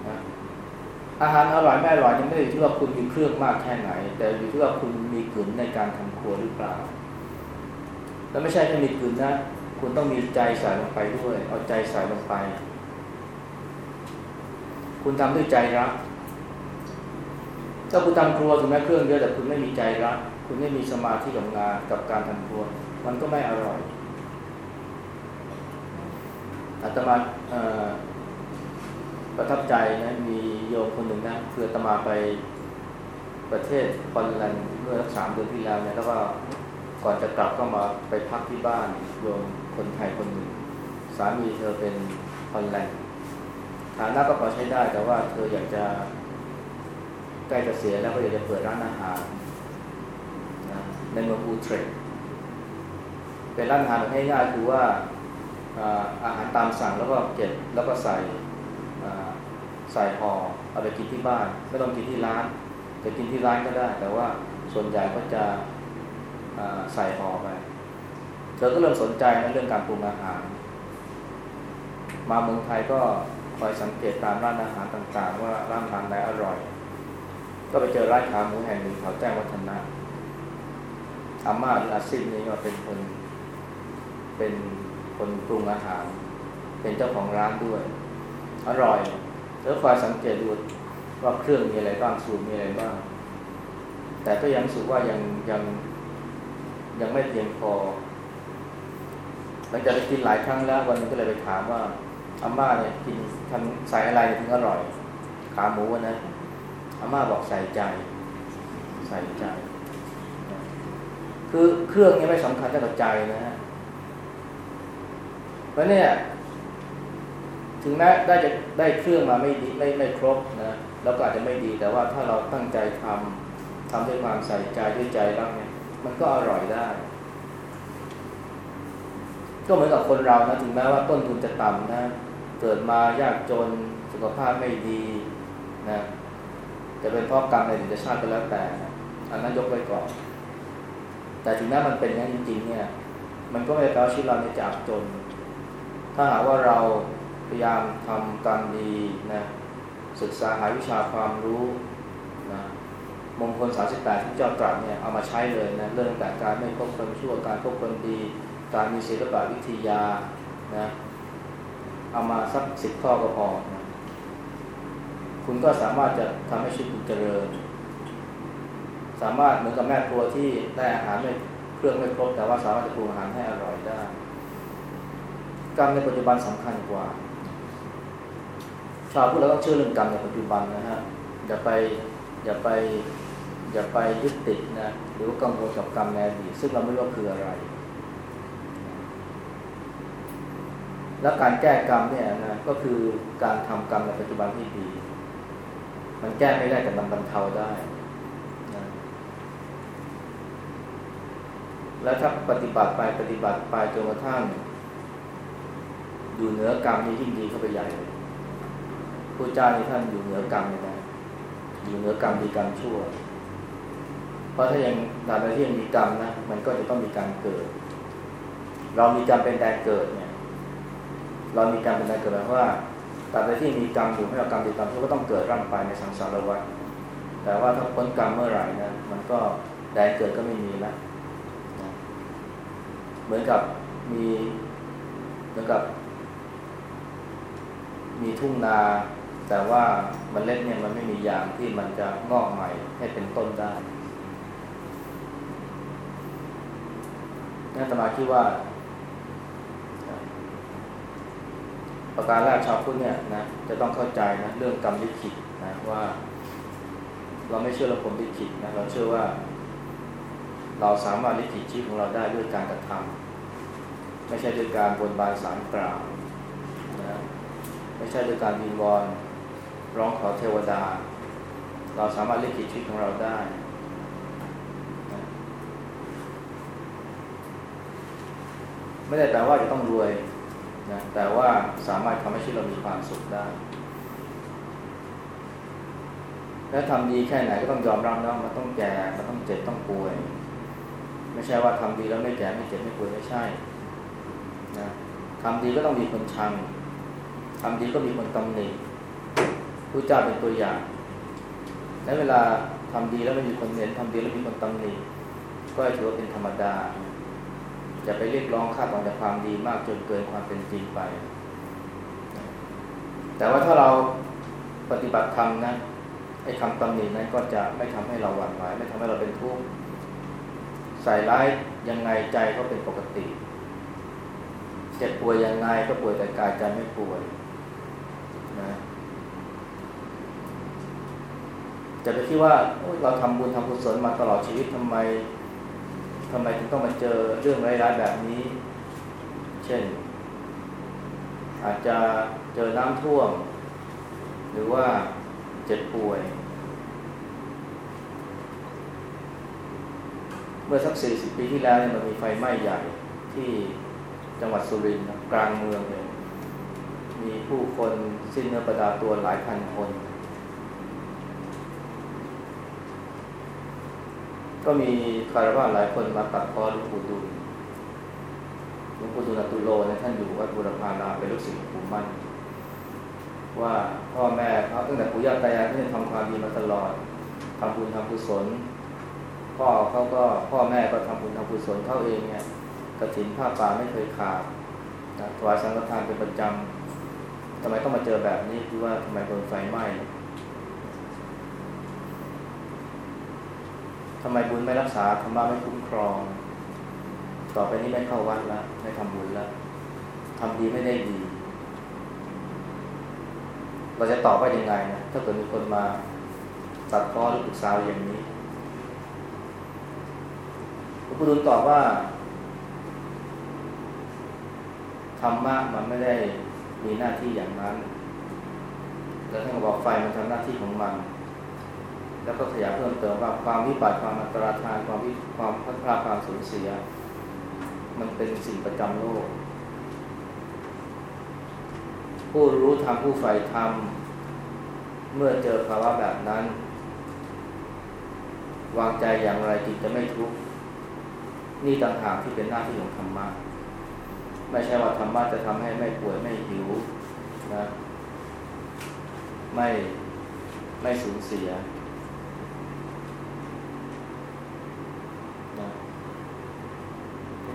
นะอาหารอร่อยไม่อร่อยยังไม่ได้อยู่ที่ว่าคุณมีเครื่องมากแค่ไหน แต่อยู่ที่ว่าคุณมีกลืนในการทำครัวหรือเปล่า แล้วไม่ใช่แค่มีกลืนนะ คุณต้องมีใจใส่ลงไปด้วย เอาใจใส่ลงไป คุณทำด้วยใจรัก ถ้าคุณทำครัวถึงแม้เครื่องเยอะแต่คุณไม่มีใจรัก คุณไม่มีสมาธิกับงานกับการทำครัว มันก็ไม่อร่อยอาตมาประทับใจนะมีโยมคนหนึ่งนะคืออาตมาไปประเทศปอลแลนด์เมื่อสามเดือนที่แล้วเนี่ยแล้วก็ก่อนจะกลับก็มาไปพักที่บ้านโยม คนไทยคนหนึ่ง สามีเธอเป็นฮอลแลนด์ฐานะก็พอใช้ได้ แต่ว่าเธออยากจะใกล้จะเสียแล้วก็อยากจะเปิดร้านอาหารนะในเมืองอูเทรดเป็นร้านอาหารแบบง่ายๆคือว่าอาหารตามสั่งแล้วก็เก็บแล้วก็ใส่ใส่ห่อเอาไปกินที่บ้าน ไม่ต้องกินที่ร้านจะกินที่ร้านก็ได้ แต่ว่าส่วนใหญ่ก็จะใส่ห่อไป เธอก็เริ่มสนใจในเรื่องการปรุงอาหาร มาเมืองไทยก็คอยสังเกตตามร้านอาหารต่างๆ ว่าร้านอาหารไหนอร่อย ก็ไปเจอร้านขาหมูแห่งหนึ่งแถวแจ้งวัฒนะอาม่าหรืออาซิมนี่ก็เป็นคน เป็นคนปรุงอาหาร เป็นเจ้าของร้านด้วย อร่อยแล้วคอยสังเกตดูว่าเครื่องมีอะไรบ้างสูตรมีอะไรบ้าง แต่ก็ยังสุกว่ายังยังยังไม่เพียงพอ หลังจากไปกินหลายครั้งแล้ววันนึงก็เลยไปถามว่าอาม่าเนี่ยกินทำใส่อะไรถึงอร่อยขาหมูนะอาม่าบอกใส่ใจ ใส่ใจ คือเครื่องนี้ไม่สำคัญเท่ากับใจนะฮะเพราะเนี่ยถึงแม้ได้จะได้เครื่องมาไม่ดีไม่ไม่ครบนะแล้วก็อาจจะไม่ดีแต่ว่าถ้าเราตั้งใจทำทำด้วยความใส่ใจด้วยใจรักเนี่ยมันก็อร่อยได้ ก็เหมือนกับคนเรานะถึงแม้ว่าต้นทุนจะต่ำนะเกิดมายากจนสุขภาพไม่ดีนะจะเป็นเพราะกรรมในอดีตชาติก็แล้วแต่อันนั้นยกไว้ก่อน แต่ถึงแม้มันเป็นอย่างนั้นจริงๆเนี่ย มันก็ไม่ได้แปลว่าชีวิตเราจะอับจน ถ้าหากว่าเราพยายามทำการมดีนะศึกษาหาวิชาความรู้นะมงคลสาสิบแปดที่เจ้าตรัสเนี่ยเอามาใช้เลยนะเรื่องแต่การไม่พบคนชั่วการพบคนดี การมีศิลปะวิทยานะเอามาสักสิบข้อก็พอนะคุณก็สามารถจะทำให้ชีวิตคุณเจริญ สามารถเหมือนกับแม่ครัวที่ได้อาหารไม่เครื่องไม่ครบแต่ว่าสามารถจะปรุงอาหารให้อร่อยได้กรรมในปัจจุบันสำคัญกว่า ชาวพุทธเราต้องเชื่อเรื่องกรรมในปัจจุบันนะฮะอย่าไปอย่าไปอย่าไปยึดติดนะหรือกังวลกับกรรมในอดีตซึ่งเราไม่รู้ว่าคืออะไร และการแก้กรรมเนี่ยนะก็คือการทำกรรมในปัจจุบันที่ดี มันแก้ไม่ได้แต่มันบรรเทาได้นะแล้วถ้าปฏิบัติไปปฏิบัติไปจนกระทั่งอยู่เหนือกรรมนี่ยิ่งดีเข้าไปใหญ่เลยพระเจ้านี่ท่านอยู่เหนือกรรมเลยนะอยู่เหนือกรรมดีกรรมชั่ว เพราะถ้ายังตราบใดที่ยังมีกรรมนะมันก็จะต้องมีการเกิด เรามีกรรมเป็นแดนเกิดเนี่ย เรามีกรรมเป็นแดนเกิดแปลว่าตราบใดที่มีกรรมอยู่ให้เรากรรมติดตามก็ต้องเกิดร่างไปในสังสารวัฏแต่ว่าถ้าพ้นกรรมเมื่อไหร่นะมันก็แดนเกิดก็ไม่มีแล้วเหมือนกับมีเหมือนกับ มีทุ่งนา แต่ว่ามันเล็ดเนี่ยมันไม่มียางที่มันจะงอกใหม่ให้เป็นต้นได้นี่ตมาคิดว่า ประการแรกชาวพุทธเนี่ยนะจะต้องเข้าใจนะเรื่องกรรมลิขิตนะว่า เราไม่เชื่อระผมลิขิตนะเราเชื่อว่า เราสามารถลิขิตชีวิตของเราได้ด้วยการกระทำไม่ใช่ด้วยการบนบานสารกล่าวนะไม่ใช่ด้วยการวิงวอนร้องขอเทวดา เราสามารถลิขิตชีวิตของเราได้ไม่ได้แปลว่าจะต้องรวย นะแต่ว่าสามารถทำให้ชีวิตเรามีความสุขได้ แล้วทำดีแค่ไหนก็ต้องยอมรับนะมันต้องแก่มันต้องเจ็บต้องป่วย ไม่ใช่ว่าทำดีแล้วไม่แก่ไม่เจ็บไม่ป่วยไม่ใช่นะทำดีก็ต้องมีคนชังทำดีก็มีคนตำหนิผู้เจ้าเป็นตัวอย่าง และเวลาทำดีแล้วไม่มีคนเห็นทำดีแล้วมีคนตำหนิก็ถือว่าเป็นธรรมดา อย่าไปเรียกร้องค่าตอบจากความดีมากจนเกินความเป็นจริงไป แต่ว่าถ้าเราปฏิบัติธรรมนะไอ้คำตำหนินั้นก็จะไม่ทำให้เราหวั่นไหวไม่ทำให้เราเป็นทุกข์ใส่ร้ายยังไงใจก็เป็นปกติเจ็บป่วยยังไงก็ป่วยแต่กายใจไม่ป่วยนะจะไปคิดว่าเราทำบุญทำกุศลมาตลอดชีวิตทำไม ทำไมถึงต้องมาเจอเรื่องร้ายๆแบบนี้ เช่น อาจจะเจอน้ำท่วม หรือว่าเจ็บป่วย เมื่อสักสี่สิบปีที่แล้วเนี่ยมันมีไฟไหม้ใหญ่ที่จังหวัดสุรินทร์กลางเมืองเลยมีผู้คนสิ้นเนื้อประดาตัวหลายพันคน ก็มีคารวะหลายคนมาตัดคอหลวงปู่ดูลหลวงปู่ดูลตุโลนี่ยท่านอยู่วัดบุรพารามเป็นลูกศิษย์หลวงปู่มั่นว่าพ่อแม่เขาตั้งแต่ปู่ย่าตายายท่านทำความดีมาตลอดทำบุญทำกุศลพ่อเขาก็พ่อแม่ก็ทำบุญทำกุศลเขาเองเนี่ยกระถินผ้าป่าไม่เคยขาดถวายสังฆทานเป็นประจำทำไมต้องมาเจอแบบนี้คือว่าทำไมโดนไฟไหม้ ทำไมบุญไม่รักษาธรรมะไม่คุ้มครอง ต่อไปนี้ไม่เข้าวัดแล้วไม่ทำบุญแล้วทำดีไม่ได้ดี เราจะตอบว่ายังไงนะถ้าเกิดมีคนมาตัดพ้อหรือปรึกษาอย่างนี้พระพุทธตอบว่าธรรมะมันไม่ได้มีหน้าที่อย่างนั้น แล้วท่านบอกไฟมันทำหน้าที่ของมัน แล้วก็ขยายเพิ่มเติมว่าความวิบัติความอันตรธานความวิความพัฒนาความสูญเสีย มันเป็นสิ่งประจำโลก ผู้รู้ธรรมผู้ใฝ่ธรรมเมื่อเจอภาวะแบบนั้น วางใจอย่างไรจิตจะไม่ทุกข์นี่ต่างหากที่เป็นหน้าที่ของธรรมะไม่ใช่ว่าธรรมะจะทำให้ไม่ป่วยไม่หิวนะไม่ไม่สูญเสีย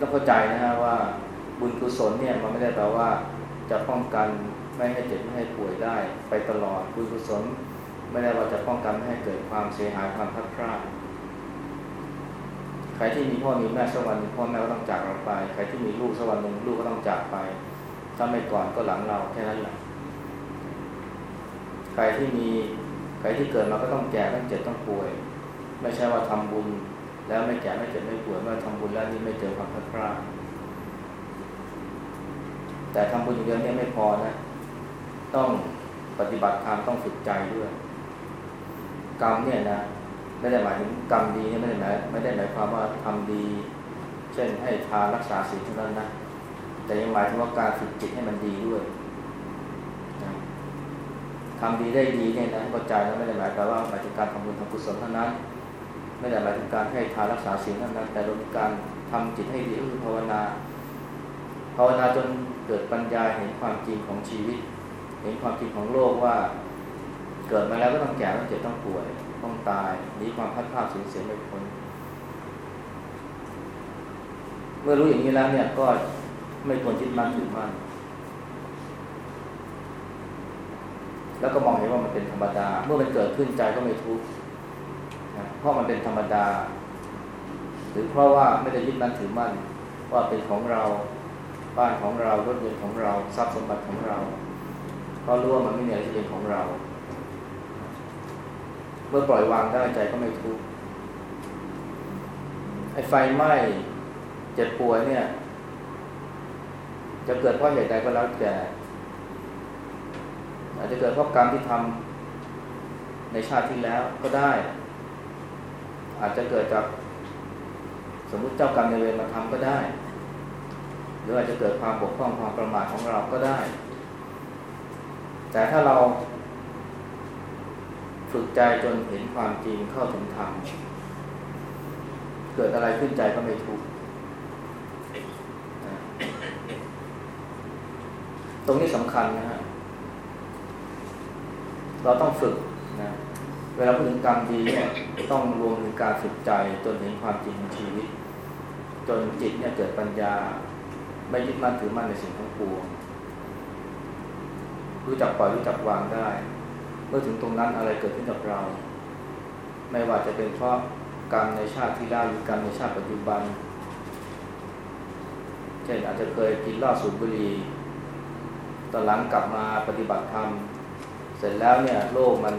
ต้องเข้าใจนะฮะว่าบุญกุศลเนี่ยมันไม่ได้แปลว่าจะป้องกันไม่ให้เจ็บไม่ให้ป่วยได้ไปตลอดบุญกุศลไม่ได้ว่าจะป้องกันไม่ให้เกิดความเสียหายความพัดพลาดใครที่มีพ่อมีแม่สักวันหนึ่งพ่อแม่ก็ต้องจากเราไป ใครที่มีลูกสักวันหนึ่งลูกก็ต้องจากไป ถ้าไม่ก่อนก็หลังเราแค่นั้นแหละใครที่มีใครที่เกิดมาก็ต้องแก่ต้องเจ็บต้องป่วย ไม่ใช่ว่าทำบุญ แล้วไม่แก่ไม่เจ็บไม่ป่วยเมื่อทำบุญแล้วนี่ไม่เจอความพลาดพลาดแต่ทำบุญอย่างเดียวเนี่ยไม่พอนะ ต้องปฏิบัติธรรมต้องฝึกใจด้วย กรรมเนี่ยนะไม่ได้หมายถึงกรรมดีเนี่ยไม่ได้หมายไม่ได้หมายความว่าทำดี เช่นให้ทานรักษาศีลเท่านั้นนะแต่ยังหมายถึงว่าการฝึกจิตให้มันดีด้วยทำดีได้ดีเนี่ยนะก็ใจแล้วไม่ได้หมายความว่าหมายถึงการทำบุญทำกุศลเท่านั้น ไม่ได้หมายถึงการให้ทานรักษาศีลเท่านั้นแต่เราการทำจิตให้ดีก็คือภาวนา ภาวนาจนเกิดปัญญาเห็นความจริงของชีวิต เห็นความจริงของโลกว่า เกิดมาแล้วก็ต้องแก่ต้องเจ็บต้องป่วย ต้องตายนี้ความพัดพาสูญเสียไม่พ้นเมื่อรู้อย่างนี้แล้วเนี่ยก็ไม่ควรจิตมั่นถือมั่นแล้วก็มองเห็นว่ามันเป็นธรรมดา เมื่อมันเกิดขึ้นใจก็ไม่ทุกข์ เพราะมันเป็นธรรมดา หรือเพราะว่าไม่ได้ยึดมั่นถือมั่นว่าเป็นของเราบ้านของเรารถยนต์ของเราทรัพย์สมบัติของเราเพราะรู้ว่ามันไม่มีอะไรที่เป็นของเรา เมื่อปล่อยวางได้ใจก็ไม่ทุกข์ไอ้ไฟไหม้เจ็บป่วยเนี่ย จะเกิดเพราะเหตุใดก็แล้วแต่อาจจะเกิดเพราะกรรมที่ทำในชาติที่แล้วก็ได้ อาจจะเกิดจากสมมุติเจ้ากรรมในเวรมาทำก็ได้ หรืออาจจะเกิดความบกพร่องความประมาทของเราก็ได้ แต่ถ้าเราฝึกใจจนเห็นความจริงเข้าถึงธรรมเกิดอะไรขึ้นใจก็ไม่ทุกข์ตรงนี้สำคัญนะฮะ เราต้องฝึก เวลาพูดถึงกรรมดีเนี่ยต้องรวมถึงการฝึกใจจนเห็นความจริงของชีวิต จนจิตเนี่ยเกิดปัญญา ไม่ยึดมั่นถือมั่นในสิ่งทั้งปวง รู้จักปล่อยรู้จักวางได้ เมื่อถึงตรงนั้นอะไรเกิดขึ้นกับเรา ไม่ว่าจะเป็นเพราะกรรมในชาติที่แล้วหรือกรรมในชาติปัจจุบันเช่นอาจจะเคยกินเหล้าสูบบุหรี่ตอนหลังกลับมาปฏิบัติธรรม เสร็จแล้วเนี่ยโรคมัน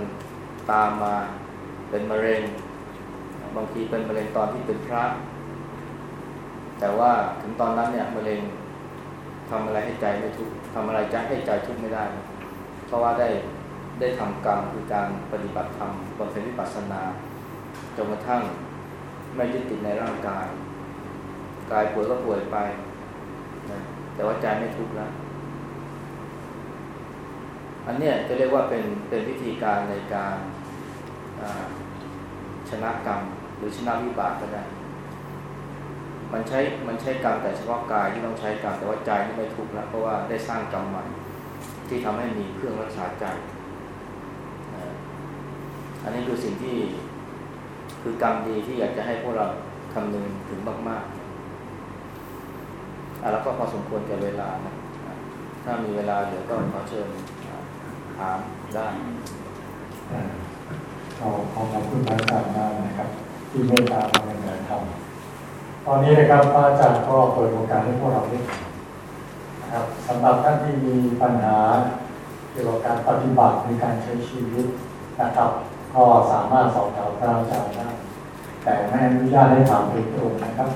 ตามมาเป็นมะเร็ง บางทีเป็นมะเร็งตอนที่เป็นพระ แต่ว่าถึงตอนนั้นเนี่ยมะเร็งทำอะไรให้ใจไม่ทุกข์ทำอะไรใจให้ใจทุกข์ไม่ได้ เพราะว่าได้ได้ทำกรรมคือการปฏิบัติธรรมบำเพ็ญวิปัสสนาจนกระทั่งไม่ยึดติดในร่างกาย กายป่วยก็ป่วยไปนะแต่ว่าใจไม่ทุกข์แล้ว อันเนี้ยจะเรียกว่าเป็นเป็นวิธีการในการชนะกรรม หรือชนะวิบากก็ได้มันใช้มันใช้กรรมแต่เฉพาะกายที่ต้องใช้กรรมแต่ว่าใจที่ไม่ทุกข์แล้วเพราะว่าได้สร้างกรรมใหม่ที่ทำให้มีเครื่องรักษาใจ อันนี้คือสิ่งที่คือกรรมดีที่อยากจะให้พวกเราคำนึงถึงมากๆแล้วก็พอสมควรกับเวลานะถ้ามีเวลาเดี๋ยวก็ขอเชิญ ถามได้ขอขอขอบคุณพระอาจารย์มากนะครับ ที่เมตตามาในการทำตอนนี้นะครับพระอาจารย์ก็เปิดโอกาสให้พวกเราได้นะครับสำหรับท่านที่มีปัญหาเกี่ยวกับการปฏิบัติในการใช้ชีวิตนะครับ ก็สามารถสอบถามพระอาจารย์ได้แต่ไม่อนุญาตให้ถามโดยตรงนะครับ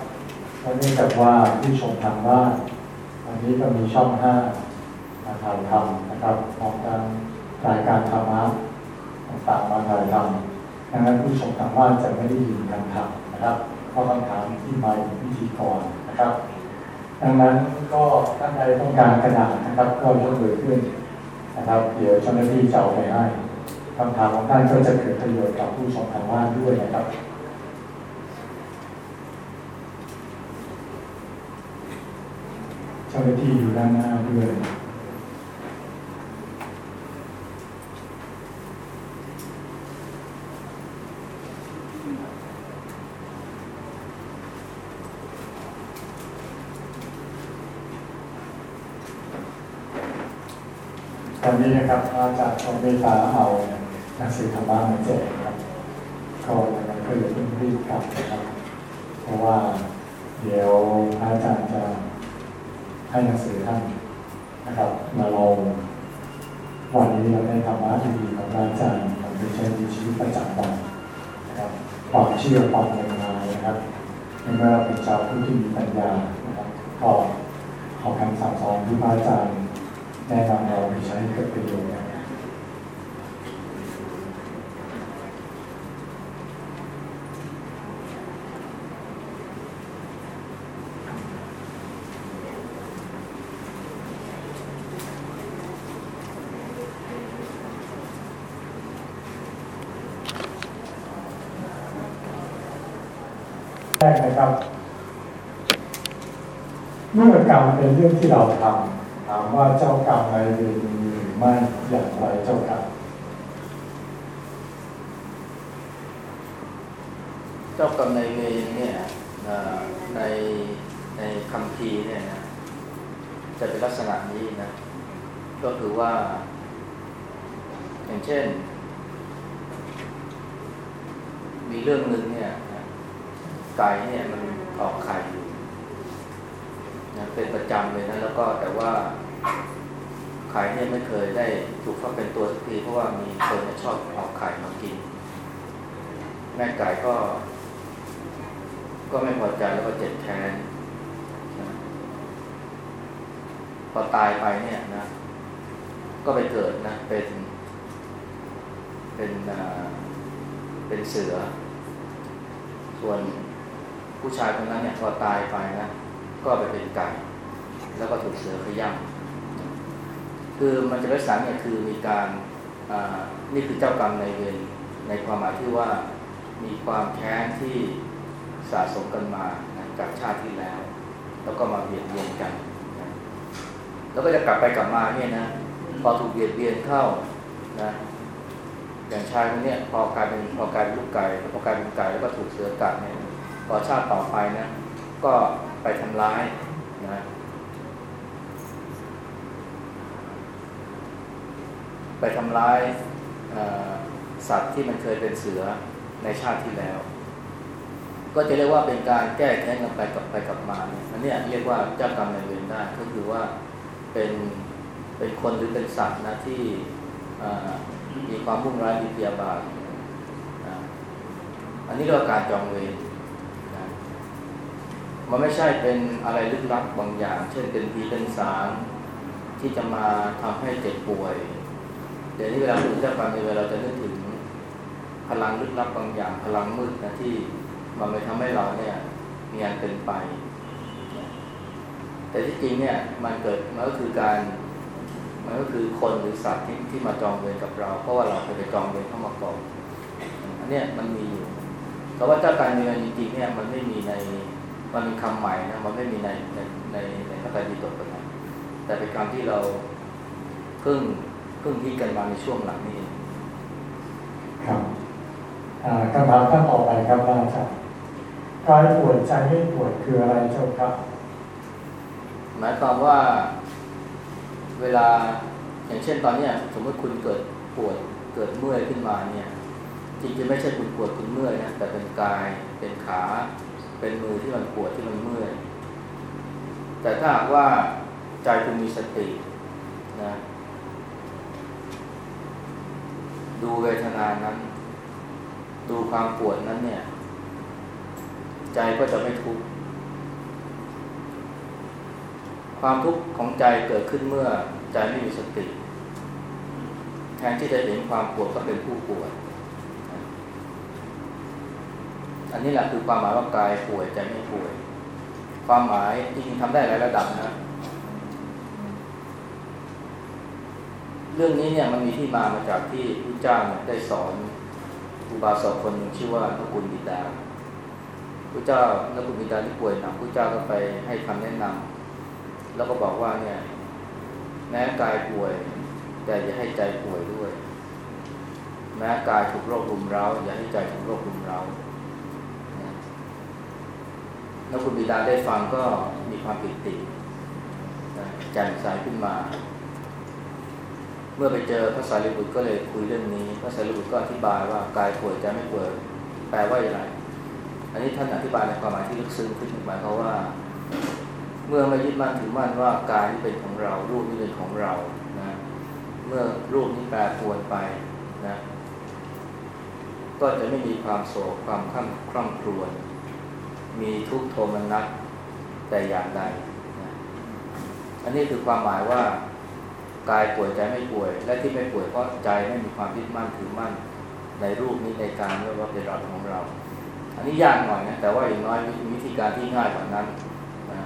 เพราะเนื่องจากว่าที่ชมทางบ้านวันนี้ก็มีช่องห้า ถ่ายทำนะครับพร้อมกันรายการธรรมะต่างๆมาถ่ายทำดังนั้นผู้ชมทางบ้านจะไม่ได้ยินการถามนะครับ เพราะคำถามที่มาพิธีกรนะครับ ดังนั้นก็ท่านใดต้องการกระดาษนะครับ ก็ยกมือขึ้นนะครับ เดี๋ยวเจ้าหน้าที่จะเอาไปให้คำถามของท่านก็จะเกิดประโยชน์กับผู้ชมทางบ้านด้วยนะครับเจ้าหน้าที่อยู่ด้านหน้าด้วย ตอนนี้นะครับอาจารย์ชมเมตตาเอาหนังสือธรรมะมาแจกครับก็ยังก็อย่าเพิ่งรีบกลับนะครับ เพราะว่าเดี๋ยวอาจารย์จะให้หนังสือท่านนะครับ มาลองวันนี้เราได้ธรรมะที่ดีของอาจารย์ทำไปใช้ในชีวิตประจำวันนะครับความเชื่อความงมงายนะครับในเมื่อเราเป็นชาวผู้ที่มีปัญญานะครับก็ขอคำสั่งสอนที่พระอาจารย์ แนะนำเราไปใช้เกิดประโยชน์แรกนะครับ เมื่อกรรมเป็นเรื่องที่เราทำ ถามว่าเจ้ากรรมนายเวรมีหรือไม่อย่างไรเจ้ากรรมเจ้ากรรมนายเวรเนี่ยในในคำพีเนี่ยนะจะเป็นลักษณะนี้นะก็คือว่า อย่างเช่น มีเรื่องหนึ่งเนี่ยไก่เนี่ยมันออกไข่อยู่ นะเป็นประจำเลยนะแล้วก็แต่ว่าไข่เนี่ยไม่เคยได้ถูกฟักเป็นตัวสักทีเพราะว่ามีคนชอบเอาไข่มากิน แม่ไก่ก็ ก็ไม่พอใจแล้วก็เจ็บแค้นพอตายไปเนี่ยนะ ก็ไปเกิดนะ เป็น เป็นเป็นเสือ ส่วนผู้ชายคนนั้นเนี่ยพอตายไปนะ ก็ไปเป็นไก่ แล้วก็ถูกเสือขย่ำคือมันจะลักษณะเนี่ยคือมีการนี่คือเจ้ากรรมในเวรในความหมายที่ว่ามีความแค้นที่สะสมกันมาจากชาติที่แล้ว แล้วก็มาเบียดเบียนกัน แล้วก็จะกลับไปกลับมาเนี่ยนะพอถูกเบียดเบียนเข้านะอย่างชายคนนี้พอกลายเป็นพอกลายเป็นลูกไก่พอกลายเป็นไก่แล้วก็ถูกเสือกัดเนี่ยพอชาติต่อไปนะ ก็ไปทำร้ายนะไปทำร้ายสัตว์ที่มันเคยเป็นเสือในชาติที่แล้ว ก็จะเรียกว่าเป็นการแก้แค้นกันไปกับไปกับมาเนี่ยอันนี้เรียกว่าเจ้ากรรมนายเวรได้ก็คือว่าเป็นเป็นคนหรือเป็นสัตว์นะที่มีความมุ่งร้ายมีพยบาทอันนี้เรียกว่าการจองเวร มันไม่ใช่เป็นอะไรลึกลับบางอย่าง เช่นเป็นผีเป็นสารที่จะมาทำให้เจ็บป่วย เดี๋ยวนี้เวลาพูดเจ้ากรรมนเวรเราจะนึกถึงพลังลึกลับบางอย่าง พลังมืดนะที่มันไปทำให้เราเนี่ยมีอันเป็นไป แต่ที่จริงเนี่ยมันเกิดมันก็คือการมันก็คือคนหรือสัตว์ที่ที่มาจองเวรกับเรา เพราะว่าเราเคยไปจองเวรเข้ามาก่อนอันเนี้ยมันมีอยู่แต่ว่าเจ้าการเงินจริงๆเนี่ยมันไม่มีใน มันเป็นคำใหม่นะมันไม่มีในในในในพระไตรปิฎกนะแต่เป็นคำที่เราเพิ่งเพิ่งพิกันมาในช่วงหลังนี้ครับคำถามท่านต่อไปครับอาจารย์กายปวดใจไม่ปวดคืออะไรเจ้าครับ หมายความว่าเวลาอย่างเช่นตอนนี้สมมติคุณเกิดปวดเกิดเมื่อยขึ้นมาเนี่ยจริงๆไม่ใช่คุณปวดคุณเมื่อยนะแต่เป็นกายเป็นขา เป็นมือที่มันปวดที่มันเมื่อย แต่ถ้าหากว่าใจคุณมีสตินะดูเวทนานั้น ดูความปวดนั้นเนี่ย ใจก็จะไม่ทุกข์ความทุกข์ของใจเกิดขึ้นเมื่อใจไม่มีสติ แทนที่จะเห็นความปวดก็เป็นผู้ปวด อันนี้แหละคือความหมายว่ากายป่วยใจไม่ป่วย ความหมายจริงๆทำได้หลายระดับนะ เรื่องนี้เนี่ยมันมีที่มามาจากที่พระเจ้าเนี่ยได้สอนอุบาสกคนหนึ่งชื่อว่าพระกุลบิดาพระเจ้านักบุญบิดาที่ป่วยหนักพระเจ้าก็ไปให้คำแนะนำแล้วก็บอกว่าเนี่ยแม้กายป่วย แต่อย่าให้ใจป่วยด้วย แม้กายถูกโรครุมเร้าอย่าให้ใจถูกโรครุมเร้า แล้วคุณบิดาได้ฟังก็มีความปิติแจ่มใสขึ้นมา เมื่อไปเจอพระสารีบุตรก็เลยคุยเรื่องนี้ พระสารีบุตรก็อธิบายว่ากายป่วยใจไม่ป่วยแปลว่าอย่างไร อันนี้ท่านอธิบายในความหมายที่ลึกซึ้งขึ้นหมายควาว่า เมื่อไม่ยึดมั่นถือมั่นว่ากายนี้เป็นของเรา รูปนี้เป็นของเรานะเมื่อรูปนี้แปรปรวนไปนะก็จะไม่มีความโศกความข้างคร่ำครวญ มีทุกโทมนัสแต่อย่างใดนะอันนี้คือความหมายว่ากายป่วยใจไม่ป่วย และที่ไม่ป่วยเพราะใจไม่มีความยึดมั่นถือมั่นในรูปนี้ในการว่าเป็นเราของเรา อันนี้ยากหน่อยนะแต่ว่าอย่างน้อยมีวิธีการที่ง่ายกว่านั้นนะ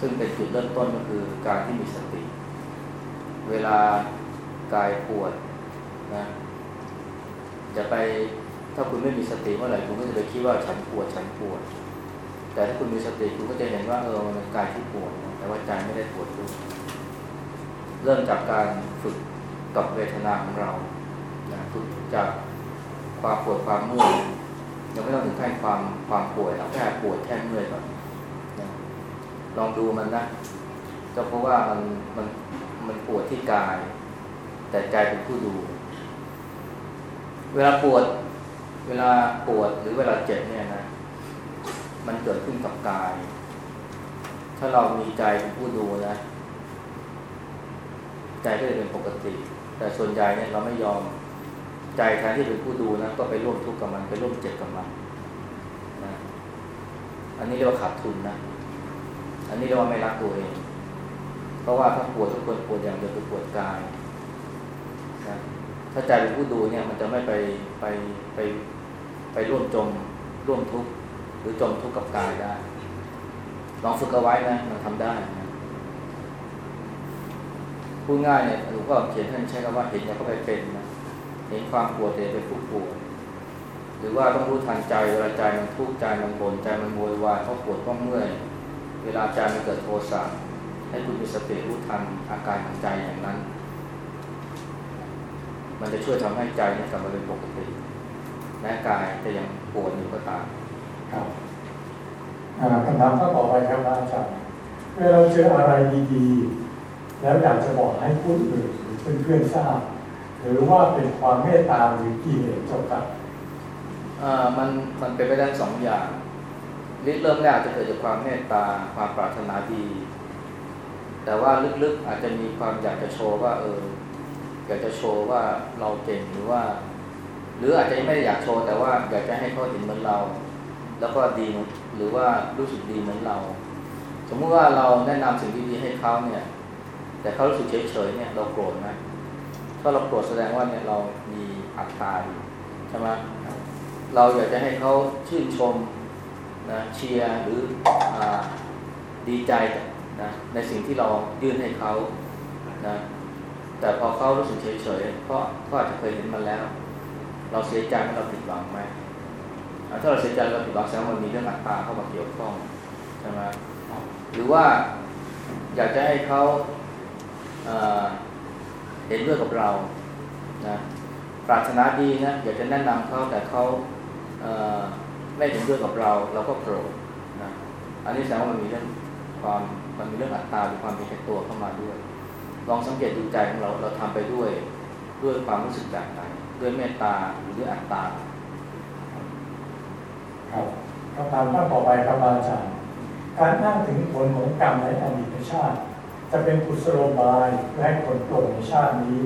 ซึ่งเป็นจุดเริ่มต้นก็คือการที่มีสติ เวลากายปวดนะจะไป ถ้าคุณไม่มีสติเมื่อไหร่คุณก็จะไปคิดว่าฉันปวดฉันปวด แต่ถ้าคุณมีสติคุณก็จะเห็นว่าเออมันกายที่ปวดแต่ว่าใจไม่ได้ปวดด้วยเริ่มจากการฝึกกับเวทนาของเราฝึกจากความปวดความเมื่อยยังไม่ต้องถึงขั้นความความปวดเราแค่ปวดแค่เมื่อยก่อนลองดูมันนะก็เพราะว่ามันมันมันปวดที่กาย แต่ใจเป็นผู้ดู เวลาปวด เวลาปวดหรือเวลาเจ็บเนี่ยนะ มันเกิดขึ้นกับกาย ถ้าเรามีใจเป็นผู้ดูนะ ใจก็จะเป็นปกติ แต่ส่วนใหญ่เนี่ยเราไม่ยอมใจแทนที่เป็นผู้ดูนะ ก็ไปร่วมทุกข์กับมันไปร่วมเจ็บกับมันนะอันนี้เรียกว่าขาดทุนนะ อันนี้เรียกว่าไม่รักตัวเอง เพราะว่าถ้าปวดทุกคนปวดอย่างเดียวคือปวดกายนะ ถ้าใจเป็นผู้ดูเนี่ยมันจะไม่ไปไปไปไปร่วมจมร่วมทุกข์หรือจมทุกข์กับกายได้ ลองฝึกเอาไว้นะมันทำได้นะพูดง่ายเนี่ยหลวงพ่อเขียนท่านใช้คำว่าเห็นอย่าเข้าไปเป็นนะเห็นความปวดเป็นผู้ปวดหรือว่าต้องรู้ทันใจเวลาใจมันทุกข์ใจมันบ่นใจมันโวยวายเพราะปวดเพราะเมื่อยเวลาใจมันเกิดโทสะให้คุณมีสติรู้ทันอาการของใจอย่างนั้น มันจะช่วยทำให้ใจเนี่ยกลับมาเป็นปกติแม้กายจะยังปวดอยู่ก็ตามครับคำถามข้อต่อไปครับอาจารย์เมื่อเราเจออะไรดีๆ แล้วอยากจะบอกให้ผู้อื่นหรือเพื่อนๆทราบ หรือว่าเป็นความเมตตาหรือกิเลสจบกันมันมันเป็นไปได้สองอย่างลิเริ่มแรกจะเกิดจากความเมตตาความปรารถนาดี แต่ว่าลึกๆอาจจะมีความอยากจะโชว์ว่าเออ อยากจะโชว์ว่าเราเก่งหรือว่า หรืออาจจะไม่ได้อยากโชว์แต่ว่าอยากจะให้เขาเห็นเหมือนเรา แล้วก็ดีหรือว่ารู้สึกดีเหมือนเรา สมมุติว่าเราแนะนำสิ่งดีๆให้เขาเนี่ย แต่เขารู้สึกเฉยๆเนี่ยเราโกรธไหมถ้าเราโกรธแสดงว่าเนี่ยเรามีอัตตาใช่ไหมเราอยากจะให้เขาชื่นชมนะเชียร์หรืออดีใจนะในสิ่งที่เรายื่นให้เขานะ แต่พอเขารู้สึกเฉยๆเพราะเขาอาจจะเคยเห็นมาแล้ว เราเสียใจเราผิดหวังไหมถ้าเราเสียใจเราผิดหวังแสดงว่ามันมีเรื่องอัตตาเข้ามาเกี่ยวข้องใช่ไหมหรือว่าอยากจะให้เขาเห็นด้วยกับเรานะปรารถนาดีนะอยากจะแนะนำเขาแต่เขาไม่เห็นด้วยกับเรา เราก็โกรธนะอันนี้แสดงว่ามันมีเรื่องความมันมีเรื่องอัตตาหรือความเป็นตัวเข้ามาด้วย ลองสังเกตดูใจของเราเราทำไปด้วยด้วยความรู้สึกแบบไหนด้วยเมตตาหรือด้วยอัตตาครับคำถามข้อต่อไปครับอาจารย์การอ้างถึงผลของกรรมในอดีตชาติ จะเป็นกุศโลบายและผลโปรดในชาตินี้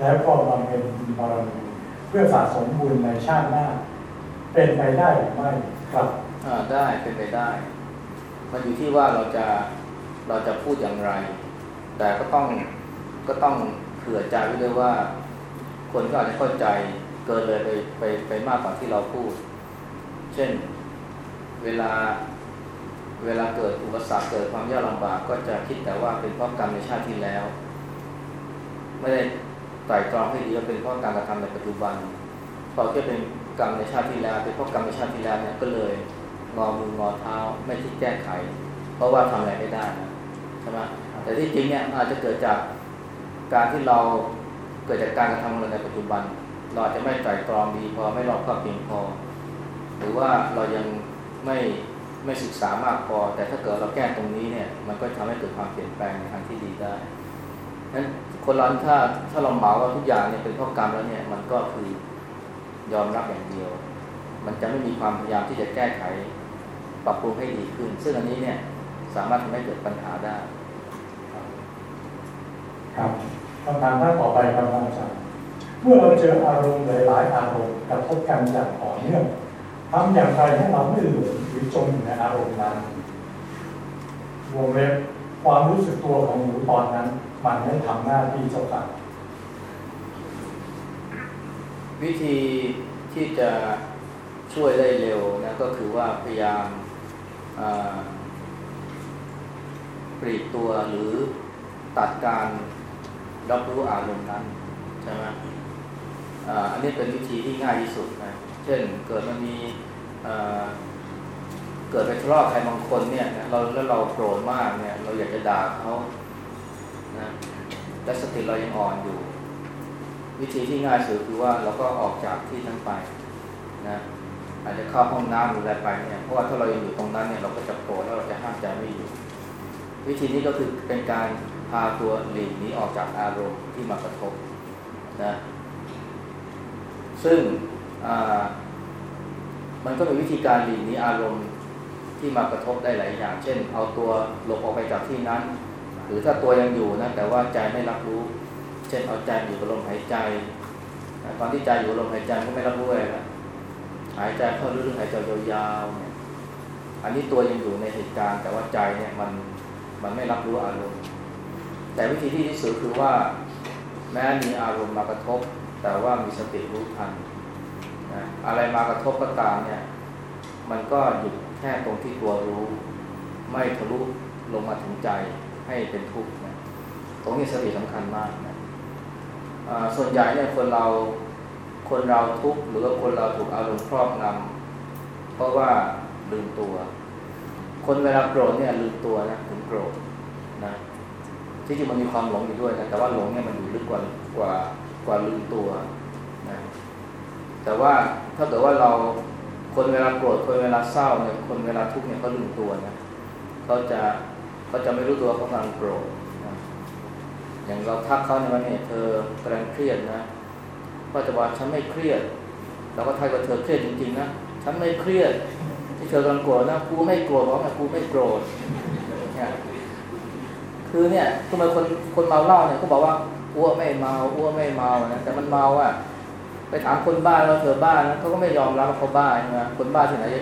แล้วก็บำเพ็ญบารมีเพื่อสะสมบุญในชาติหน้า เป็นไปได้หรือไม่ครับอ่าได้เป็นไปได้ มันอยู่ที่ว่าเราจะเราจะพูดอย่างไร แต่ก็ต้อง ก็ต้องเผื่อใจไว้ด้วยว่า คนก็อาจจะเข้าใจเกินเลยไปไปไปมากกว่าที่เราพูด เช่นเวลาเวลาเกิดอุปสรรคเกิดความยากลำบากก็จะคิดแต่ว่าเป็นเพราะกรรมในชาติที่แล้ว ไม่ได้ไตร่ตรองให้ดีว่าเป็นเพราะการกระทำในปัจจุบันพอที่เป็นกรรมในชาติที่แล้วเป็นเพราะกรรมในชาติที่แล้วเนี่ยก็เลยงอมืองอเท้าไม่คิดแก้ไข เพราะว่าทำอะไรไม่ได้นะใช่ไหมแต่ที่จริงเนี่ยอาจจะเกิดจาก การที่เราเกิดจากการกระทำเราในปัจจุบัน เราจะไม่ไตร่ตรองดีพอไม่รอบคอบเพียงพอ หรือว่าเรายังไม่ไม่ศึกษามากพอ แต่ถ้าเกิดเราแก้ตรงนี้เนี่ยมันก็ทำให้เกิดความเปลี่ยนแปลงในทางที่ดีได้นั้นคนเราถ้าถ้าเราเหมาว่าทุกอย่างเนี่ยเป็นเพราะกรรมแล้วเนี่ยมันก็คือยอมรับอย่างเดียว มันจะไม่มีความพยายามที่จะแก้ไขปรับปรุงให้ดีขึ้น ซึ่งอันนี้เนี่ยสามารถทำให้เกิดปัญหาได้ ครับ คำถามท่าต่อไปครับอาจารย์เมื่อเราเจออารมณ์หลายๆอารมณ์กระทบกันอย่างต่อเนื่องทำอย่างไรให้เราไม่หลงหรือจมอยู่ในอารมณ์นั้นวงเล็บความรู้สึกตัวของหนูตอนนั้น มันไม่ทำหน้าที่เจ้าค่ะวิธีที่จะช่วยได้เร็วนะก็คือว่าพยายามปลีกตัวหรือตัดการ รับรู้อารมณ์นั้นใช่ไหมอันนี้เป็นวิธีที่ง่ายที่สุดนะ เช่นเกิดมันมีเกิดไปทะเลาะใครบางคนเนี่ยเราแล้วเราโกรธมากเนี่ย เราอยากจะด่าเขานะแต่สติเรายังอ่อนอยู่ วิธีที่ง่ายสุดคือว่าเราก็ออกจากที่นั้นไปนะอาจจะเข้าห้องน้ำหรืออะไรไปเนี่ยเพราะว่าถ้าเรายังอยู่ตรงนั้นเนี่ยเราก็จะโกรธแล้วเราจะห้ามใจไม่อยู่ วิธีนี้ก็คือเป็นการ พาตัวหลีกนี้ออกจากอารมณ์ที่มากระทบนะซึ่งมันก็เป็นวิธีการหลีกนี้อารมณ์ที่มากระทบได้หลายอย่าง เช่น เอาตัวหลบออกไปจากที่นั้น หรือถ้าตัวยังอยู่นะแต่ว่าใจไม่รับรู้ เช่นเอาใจอยู่กับลมหายใจตอนที่ใจอยู่ลมหายใจก็ไม่รับรู้เลยนะหายใจเข้าลึกๆหายใจยาวๆเนี่ยอันนี้ตัวยังอยู่ในเหตุการณ์ แต่ว่าใจเนี่ยมันมันไม่รับรู้อารมณ์ แต่วิธีที่ที่สุดคือว่าแม้มีอารมณ์มากระทบ แต่ว่ามีสติรู้ทันนะอะไรมากระทบก็ตามเนี่ย มันก็หยุดแค่ตรงที่ตัวรู้ ไม่ทะลุลงมาถึงใจให้เป็นทุกข์นะตรงนี้สติสำคัญมากนะส่วนใหญ่เนี่ยคนเราคนเราทุกข์หรือว่าคนเราถูกอารมณ์ครอบงำเพราะว่าลืมตัว คนเวลาโกรธเนี่ยลืมตัวนะถึงโกรธ ที่จริงมันมีความหลงอยู่ด้วยนะแต่ว่าหลงเนี่ยมันอยู่ลึกกว่ากว่ากว่าลืมตัวนะแต่ว่าถ้าเกิดว่าเราคนเวลาโกรธคนเวลาเศร้าเนี่ยคนเวลาทุกข์เนี่ยเขาลืมตัวนะเขาจะเขาจะไม่รู้ตัวเขากำลังโกรธนะอย่างเราทักเขาในวันนี้เธอกำลังเครียดนะก็จะบอกฉันไม่เครียดเราก็ทายว่าเธอเครียดจริงๆนะฉันไม่เครียดที่เธอกำลังโกรธนะกูไม่โกรธเพราะว่ากูไม่โกรธเนี่ย คือเนี่ยทำไมคนคนเมาเหล้าเนี่ยเขาบอกว่าอ้วไม่เมาอ้วไม่เมานะแต่มันเมาอะ ไปถามคนบ้าแล้วเธอบ้านะเขาก็ไม่ยอมรับว่าเขาบ้าใช่ไหมคนบ้าที่ไหนจะ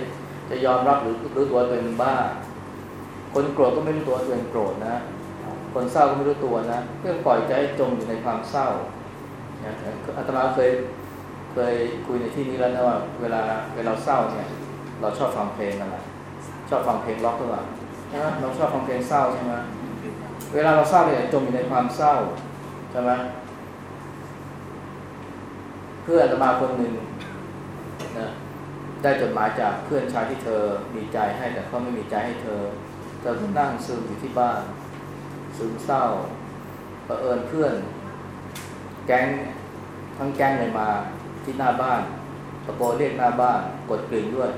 จะยอมรับหรือรู้ตัวตัวเองบ้า คนโกรธก็ไม่รู้ตัวตัวเองโกรธนะ คนเศร้าก็ไม่รู้ตัวนะก็ปล่อยใจจมอยู่ในความเศร้าอาตมาเคยเคยคุยในที่นี้แล้วนะว่าเวลาเวลาเศร้าเนี่ย เราชอบฟังเพลงนั่นแหละชอบฟังเพลงล็อกหรือเปล่าเราชอบฟังเพลงเศร้าใช่ไหม เวลาเราเศร้าเนี่ยจมอยู่ในความเศร้าใช่ไหมเพื่อนอาตมาคนหนึ่งนะได้จดหมายจากเพื่อนชายที่เธอมีใจให้แต่เขาไม่มีใจให้เธอเธอนั่งซึมอยู่ที่บ้านซึมเศร้าประเอิญเพื่อน แก๊งทั้งแก๊งเลยมาที่หน้าบ้านตะโกนเรียกหน้าบ้าน กดกลิ่งด้วย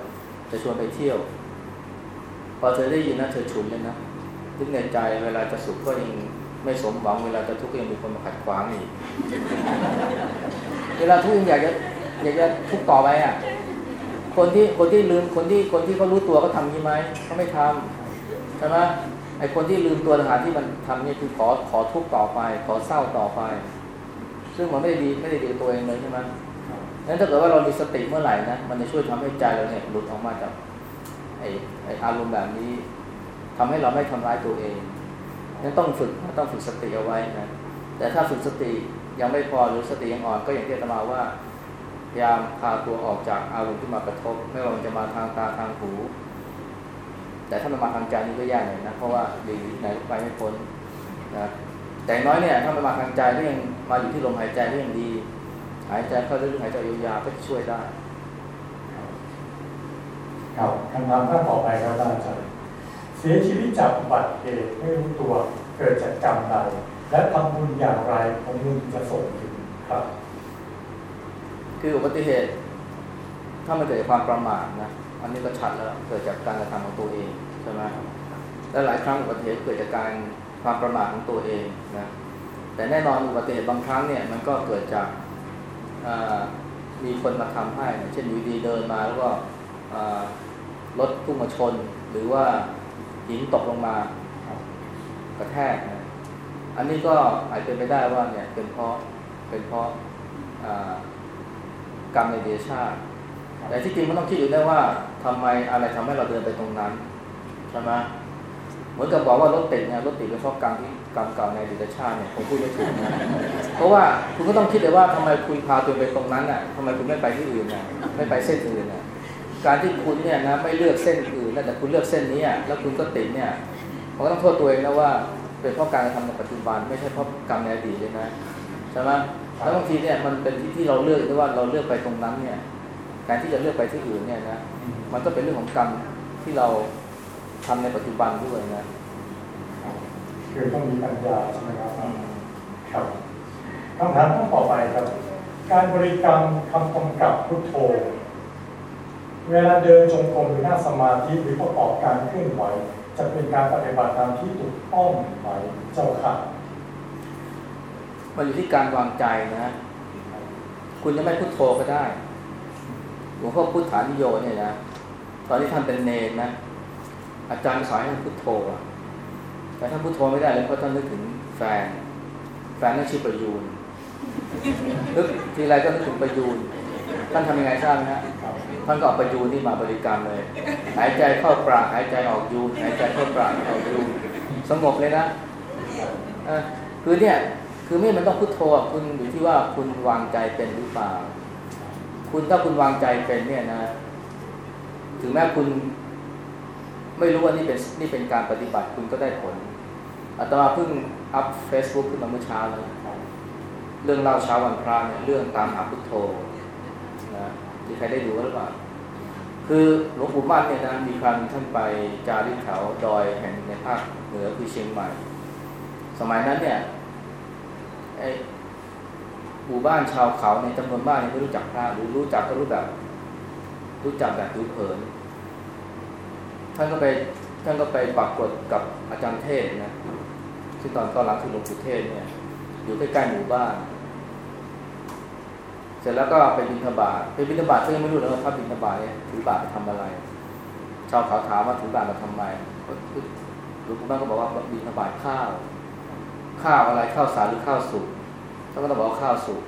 จะชวนไปเที่ยว พอเธอได้ยินนะเธอฉุนเลยนะ ทึกในใจเวลาจะสุขก็ยังไม่สมหวังเวลาจะทุกข์ก็ยังมีคนมาขัดขวางอีก เวลาทุกข์ยังอยากจะอยากจะทุกข์ต่อไปอะ คนที่คนที่ลืมคนที่คนที่เขารู้ตัวเขาทำนี้ไหมเขาไม่ทำใช่ไหมไอคนที่ลืมตัวต่างหาที่มันทำนี่คือขอขอทุกข์ต่อไป ขอเศร้าต่อไป ซึ่งมันไม่ได้ดีไม่ได้ดีตัวเองเลยใช่ไหมนั้นถ้าเกิดว่าเรามีสติเมื่อไหร่นะมันจะช่วยทำให้ใจเราเนี่ยหลุดออกมาจากไอไออารมณ์แบบนี้ ทำให้เราไม่ทำร้ายตัวเองนั้นต้องฝึกต้องฝึกสติเอาไว้นะแต่ถ้าฝึกสติยังไม่พอหรือสติยังอ่อนก็อย่างที่ตมาว่าพยายามพาตัวออกจากอารมณ์ที่มากระทบ ไม่ว่ามันจะมาทางตาทางหู แต่ถ้ามันมาทางใจนี่ก็แย่หน่อยนะเพราะว่าดีไหนก็ไปไม่พ้นนะแต่น้อยเนี่ยถ้ามันมาทางใจก็ยังมาอยู่ที่ลมหายใจก็ยังดี หายใจเข้าลึกหายใจยาวๆก็ช่วยได้ครับคำถามท่าต่อไปครับอาจารย์ เสียชีวิตจากอุบัติเหตุไม่รู้ตัวเกิดจากกรรมใด และทำบุญอย่างไรผลบุญจะส่งถึงครับ คืออุบัติเหตุ ถ้ามันเกิดจากความประมาทนะอันนี้ก็ชัดแล้วเกิดจากการกระทำของตัวเองใช่ไหมและหลายครั้งอุบัติเหตุเกิดจากการความประมาทของตัวเองนะแต่แน่นอนอุบัติเหตุบางครั้งเนี่ยมันก็เกิดจากมีคนมาทำให้ เช่นอยู่ดีเดินมาแล้วก็รถพุ่งมาชน หรือว่า หินตกลงมากระแทกนะอันนี้ก็อาจเป็นไปได้ว่าเนี่ยเป็นเพราะเป็นเพราะกรรมในเดชาแต่ที่จริงมันต้องคิดอยู่ได้ว่าทำไมอะไรทำให้เราเดินไปตรงนั้นใช่ไหมเหมือนกับบอกว่ารถติดเนี่ยรถติดเป็นเพราะกรรมที่กรรมเก่าในอดีตชาเนี่ยผมพูดไม่ถูกนะเพราะว่าคุณก็ต้องคิดเลยว่าทำไมคุณพาตัวไปตรงนั้นอะทำไมคุณไม่ไปที่อื่นน่ะไม่ไปเส้นอื่นน่ะการที่คุณเนี่ยนะไม่เลือกเส้นอื่น แต่คุณเลือกเส้นนี้แล้วคุณก็ติดเนี่ยมันก็ต้องโทษตัวเองนะว่าเป็นเพราะการกระทำในปัจจุบันไม่ใช่เพราะกรรมในอดีตเลยนะใช่ไหมแล้วบางทีเนี่ยมันเป็นที่ที่เราเลือกด้วยว่าเราเลือกไปตรงนั้นเนี่ยการที่จะเลือกไปที่อื่นเนี่ยนะมันก็เป็นเรื่องของกรรมที่เราทำในปัจจุบันด้วยนะคือต้องมีปัญญาใช่ไหมครับครับคำถามข้อต่อไปครับ การบริกรรมคำกำกับพุทโธ เวลาเดินจงกรมหรือนั่งสมาธิหรือประกอบการเคลื่อนไหว จะเป็นการปฏิบัติตามที่ถูกต้องไหมเจ้าค่ะมันอยู่ที่การวางใจนะ คุณจะไม่พุทโธก็ได้หลวงพ่อพุทธานิโยเนี่ยนะตอนที่ท่านเป็นเนรนะ อาจารย์สอนให้พุทโธแต่ท่านพุทโธไม่ได้เลยเพราะท่านนึกถึงแฟน แฟนนั่นชื่อประยูนนึกทีไรก็นึกถึงประยูนท่านทำยังไงทราบไหมฮะ ท่านก็เอาประยูนนี่มาบริกรรมเลย หายใจเข้าปราหายใจออกยูนหายใจเข้าปราออกยูนสงบเลยนะคือเนี่ยคือไม่มันต้องพุทโธคุณอยู่ที่ว่าคุณวางใจเป็นหรือเปล่า คุณถ้าคุณวางใจเป็นเนี่ยนะ ถึงแม้คุณไม่รู้ว่านี่เป็นนี่เป็นการปฏิบัติคุณก็ได้ผลอาตมาเพิ่งอัพเฟซบุ๊กขึ้นมาเมื่อเช้าเลยเรื่องเล่าเช้าวันพระเนี่ยเรื่องตามหาพุทโธนะมีใครได้ดูหรือเปล่า คือหลวงปู่มั่นเนี่ยนะมีครั้งท่านไปจาริกแถวดอยแห่งในภาคเหนือคือเชียงใหม่ สมัยนั้นเนี่ยไอ้หมู่บ้านชาวเขาในจำนวนมากเนี่ยไม่รู้จักพระรือรู้จักก็รู้แบบรู้จักแบบผิวเผินท่านก็ไปท่านก็ไปปักกฏกับอาจารย์เทศนะซึ่งตอนตอนหลังคือหลวงปู่เทศเนี่ยอยู่ใกล้ๆหมู่บ้าน เสร็จแล้วก็ไปบิณฑบาตไปบิณฑบาตซึ่งยังไม่รู้เลยว่าพระบิณฑบาตเนี่ยถือบาตรไปทำอะไร ชาวเขาถามว่าถือบาตรมาทำไมหลวงปู่บ้านก็บอกว่าบิณฑบาตข้าว ข้าวอะไรข้าวสารหรือข้าวสุกท่านก็ต้องบอกว่าข้าวสุก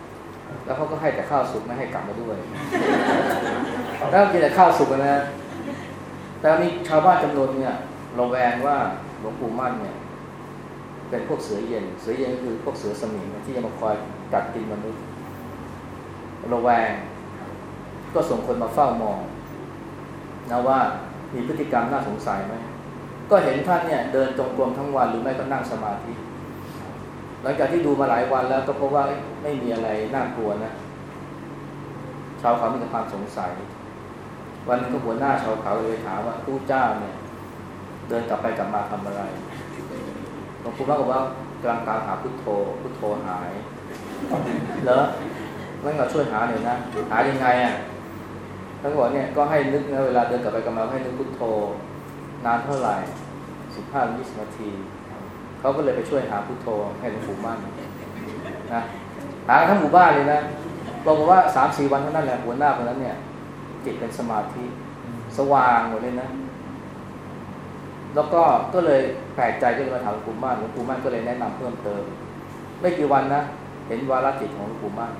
แล้วเขาก็ให้แต่ข้าวสุกไม่ให้กลับมาด้วยแล้วกินแต่ข้าวสุกนะแต่มีชาวบ้านจำนวนเนี่ยเระแวงว่าหลวงปู่มั่นเนี่ย เป็นพวกเสือเย็น เสือเย็นก็คือพวกเสือสมิงที่จะมาคอยกัดกินมนุษย์ ระแวง ก็ส่งคนมาเฝ้ามองนะว่ามีพฤติกรรมน่าสงสัยไหมก็เห็นท่านเนี่ยเดินจงกรมทั้งวันหรือไม่ก็นั่งสมาธิ หลังจากที่ดูมาหลายวันแล้วก็พบว่าไม่มีอะไรน่ากลัวนะชาวเขามีแต่ความสงสัย วันนึงก็หัวหน้าชาวเขาเลยถามว่าผู้เจ้าเนี่ย เดินกลับไปกลับมาทำอะไรหลวงปู่ก็บอกว่ากลังตามหาพุทโธพุทโธหายเหรอ งั้นเราช่วยหาหน่อยนะ หายังไงอะท่านบอกเนี่ยก็ให้นึกนะเวลาเดินกลับไปกลับมาให้นึกพุทโธนานเท่าไหร่สิบห้าหรือยี่สิบนาทีเขาก็เลยไปช่วยหาพุทโธให้หลวงปู่มั่นนะหาทั้งหมู่บ้านเลยนะบอกว่าสามสี่วันเท่านั้นแหละหัวหน้าคนนั้นเนี่ยจิตเป็นสมาธิสว่างหมดเลยนะ แล้วก็ก็เลยแปลกใจก็เลยมาถามหลวงปู่มั่นหลวงปู่มั่นก็เลยแนะนำเพิ่มเติม ไม่กี่วันนะเห็นวาระจิตของหลวงปู่มั่น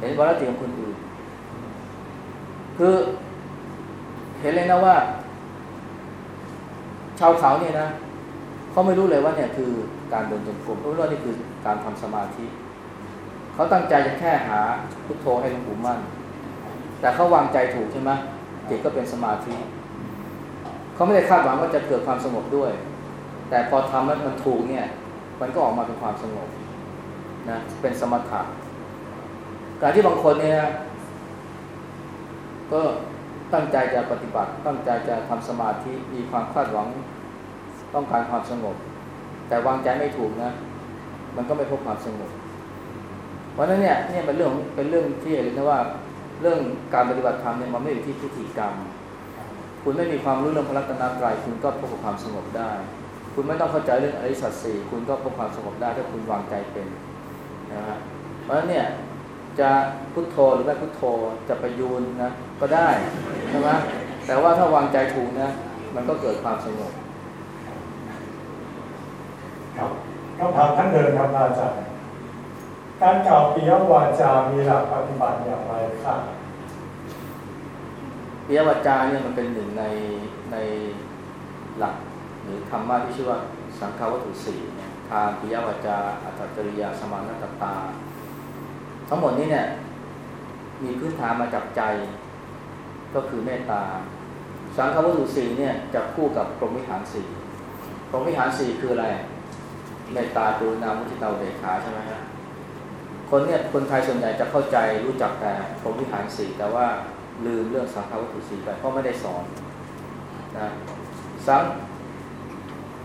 เห็นวาระจิตของคนอื่น คือเห็นเลยนะว่า ชาวเขาเนี่ยนะเขาไม่รู้เลยว่าเนี่ยคือการเดินจงกรมเขาไม่รู้ว่านี่คือการทำสมาธิเขาตั้งใจจะแค่หาพุทโธให้หลวงปู่มั่น แต่เขาวางใจถูกใช่ไหมจิตก็เป็นสมาธิเขาไม่ได้คาดหวังว่าจะเกิดความสงบด้วย แต่พอทำแล้วมันถูกเนี่ย มันก็ออกมาเป็นความสงบนะเป็นสมถะ การที่บางคนเนี่ย ก็ตั้งใจจะปฏิบัติ ตั้งใจจะทำสมาธิมีความคาดหวังต้องการความสงบ แต่วางใจไม่ถูกนะ มันก็ไม่พบความสงบ เพราะนั้นเนี่ยเนี่ยเป็นเรื่องเป็นเรื่องที่เห็นนะว่า เรื่องการปฏิบัติธรรมเนี่ยมันไม่อยู่ที่พิธีกรรม คุณไม่มีความรู้เรื่องพระรัตนตรัยคุณก็พบความสงบได้ คุณไม่ต้องเข้าใจเรื่องอริสัจสี่คุณก็พบความสงบได้ถ้าคุณวางใจเป็นนะฮะเพราะฉะนั้นเนี่ย จะพุทโธหรือไม่พุทโธจะไปยูนนะก็ได้ใช่ไหมแต่ว่าถ้าวางใจถูกนะ มันก็เกิดความสงบครับคำถามท่านเดิมครับอาจารย์การกล่าวปิยวาจา มีหลักปฏิบัติอย่างไรครับปิยวาจาเนี่ยมันเป็นหนึ่งในในหลักหรือธรรมะที่ชื่อว่าสังฆวัตถุสี่ทานปิยวาจาอัตตจริยาสมานตตา ทั้งหมดนี้เนี่ย มีพื้นฐานมาจากใจ ก็คือเมตตา สังฆวัตถุสี่เนี่ยจะคู่กับพรหมวิหารสี่พรหมวิหารสี่คืออะไร เมตตากรุณามุทิตาเบขาใช่ไหมฮะคนเนี่ยคนไทยส่วนใหญ่จะเข้าใจรู้จักแต่พรหมวิหารสี่แต่ว่าลืมเรื่องสังฆวัตถุสี่ไปเพราะไม่ได้สอนนะสัง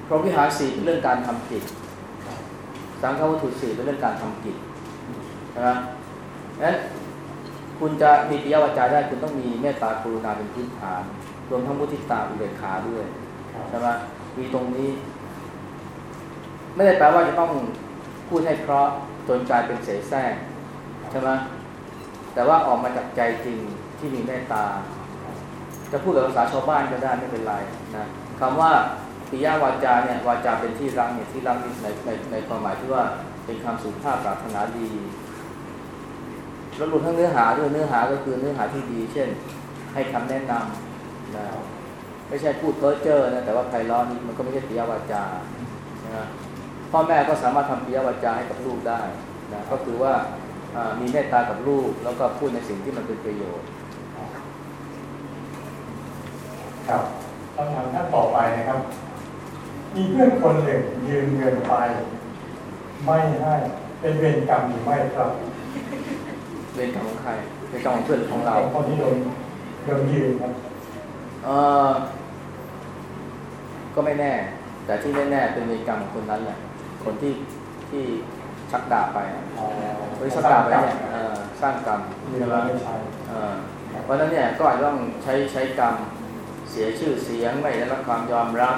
พรหมวิหารสี่เป็นเรื่องการทำกิจสังฆวัตถุสี่เป็นเรื่องการทำกิจนะ นั้นคุณจะมีปิยวาจาได้คุณต้องมีเมตตากรุณาเป็นพื้นฐาน รวมทั้งมุทิตาอุเบกขาด้วยใช่ไหมมีตรงนี้ ไม่ได้แปลว่าจะต้องพูดให้เพราะจนกลายเป็นเสแสร้งใช่ไหมแต่ว่าออกมาจากใจจริงที่มีเมตตา จะพูดกับภาษาชาวบ้านก็ได้ไม่เป็นไรนะคำว่าปิยวาจาเนี่ยวาจาเป็นที่รักเนี่ยที่รักในในในความหมายที่ว่าเป็นคำสุภาพปรารถนาดี แล้วรวมทั้งเนื้อหาด้วยเนื้อหาก็คือเนื้อหาที่ดี เช่น ให้คำแนะนำนะไม่ใช่พูดเพ้อเจ้อนะแต่ว่าไพเราะนี่มันก็ไม่ใช่ปิยวาจานะพ่อแม่ก็สามารถทำปิยวาจาให้กับลูกได้นะก็คือว่ามีเมตตากับลูก แล้วก็พูดในสิ่งที่มันเป็นประโยชน์ครับคำถามท่านต่อไปนะครับ มีเพื่อนคนหนึ่งยืมเงินไป ไม่ให้เป็นเวรกรรมหรือไม่ครับ เวรกรรมของใครเเป็นกรรมของเพื่อนของเราคนที่โดนโดนยืนครับเออก็ไม่แน่ แต่ที่แน่ๆเป็นเวรกรรมของคนนั้นแหละคนที่ที่ชักดาบไปอะอ๋อเฮ้ยชักดาบไปเนี่ยเออสร้างกรรมมีใช่เวไหมลาไม่ใช้เออเพราะฉะนั้นเนี่ยก็อาจจะต้องใช้ใช้กรรมเสียชื่อเสียงไม่ได้รับความยอมรับ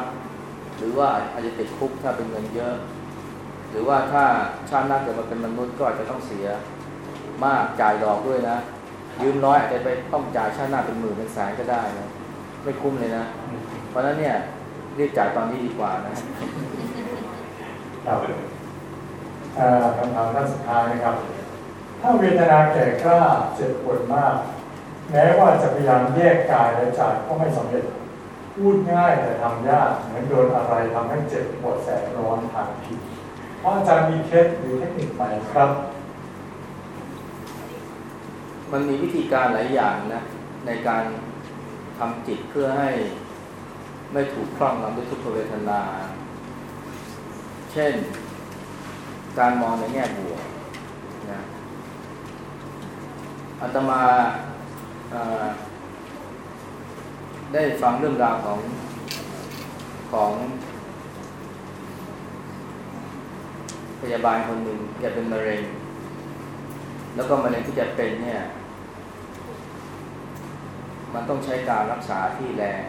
หรือว่าอาจจะติดคุกถ้าเป็นเงินเยอะ หรือว่าถ้าชาติหน้าเกิดมาเป็นมนุษย์ก็อาจจะต้องเสีย มากจ่ายดอกด้วยนะ ยืมน้อยอาจจะไปต้องจ่ายชาติหน้าเป็นหมื่นเป็นแสนก็ได้นะไม่คุ้มเลยนะ เพราะนั้นเนี่ยรีบจ่ายตอนนี้ดีกว่านะครับคำถามท่านสุดท้ายนะครับ ถ้าเวทนาแก่กล้าเจ็บปวดมาก แม้ว่าจะพยายามแยกกายและใจก็ไม่สำเร็จ พูดง่ายแต่ทำยากเหมือนโดนอะไรทำให้เจ็บปวดแสบร้อนทางผิดพระอาจารย์มีเคล็ดหรือเทคนิคไหมครับ มันมีวิธีการหลายอย่างนะ ในการทำจิตเพื่อให้ไม่ถูกครอบงำด้วยทุกขเวทนา เช่น การมองในแง่บวกนะอาตมาได้ฟังเรื่องราวของของพยาบาลคนหนึ่งแกเป็นมะเร็ง แล้วก็มะเร็งที่จะเป็นเนี่ย มันต้องใช้การรักษาที่แรง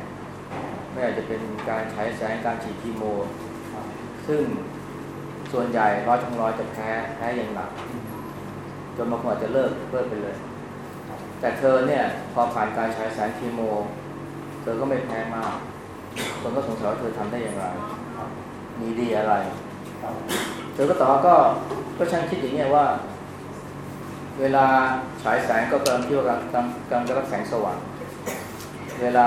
ไม่ว่าจะเป็นการใช้แสงการฉีดคีโม ซึ่งส่วนใหญ่ร้อยทั้งร้อยจะแพ้แพ้อย่างหนักจนบางคนอาจจะเลิกเลิกไปเลย แต่เธอเนี่ยพอผ่านการใช้แสงคีโมเธอก็ไม่แพ้มาก คนก็สงสัยว่าเธอทำได้อย่างไร มีดีอะไร เธอก็ตอบก็ก็ช่างคิดอย่างเงี้ว่า เวลาฉายแสงก็กำลังคิดว่ากำลังกำลังกำลังได้รับแสงสว่าง เวลา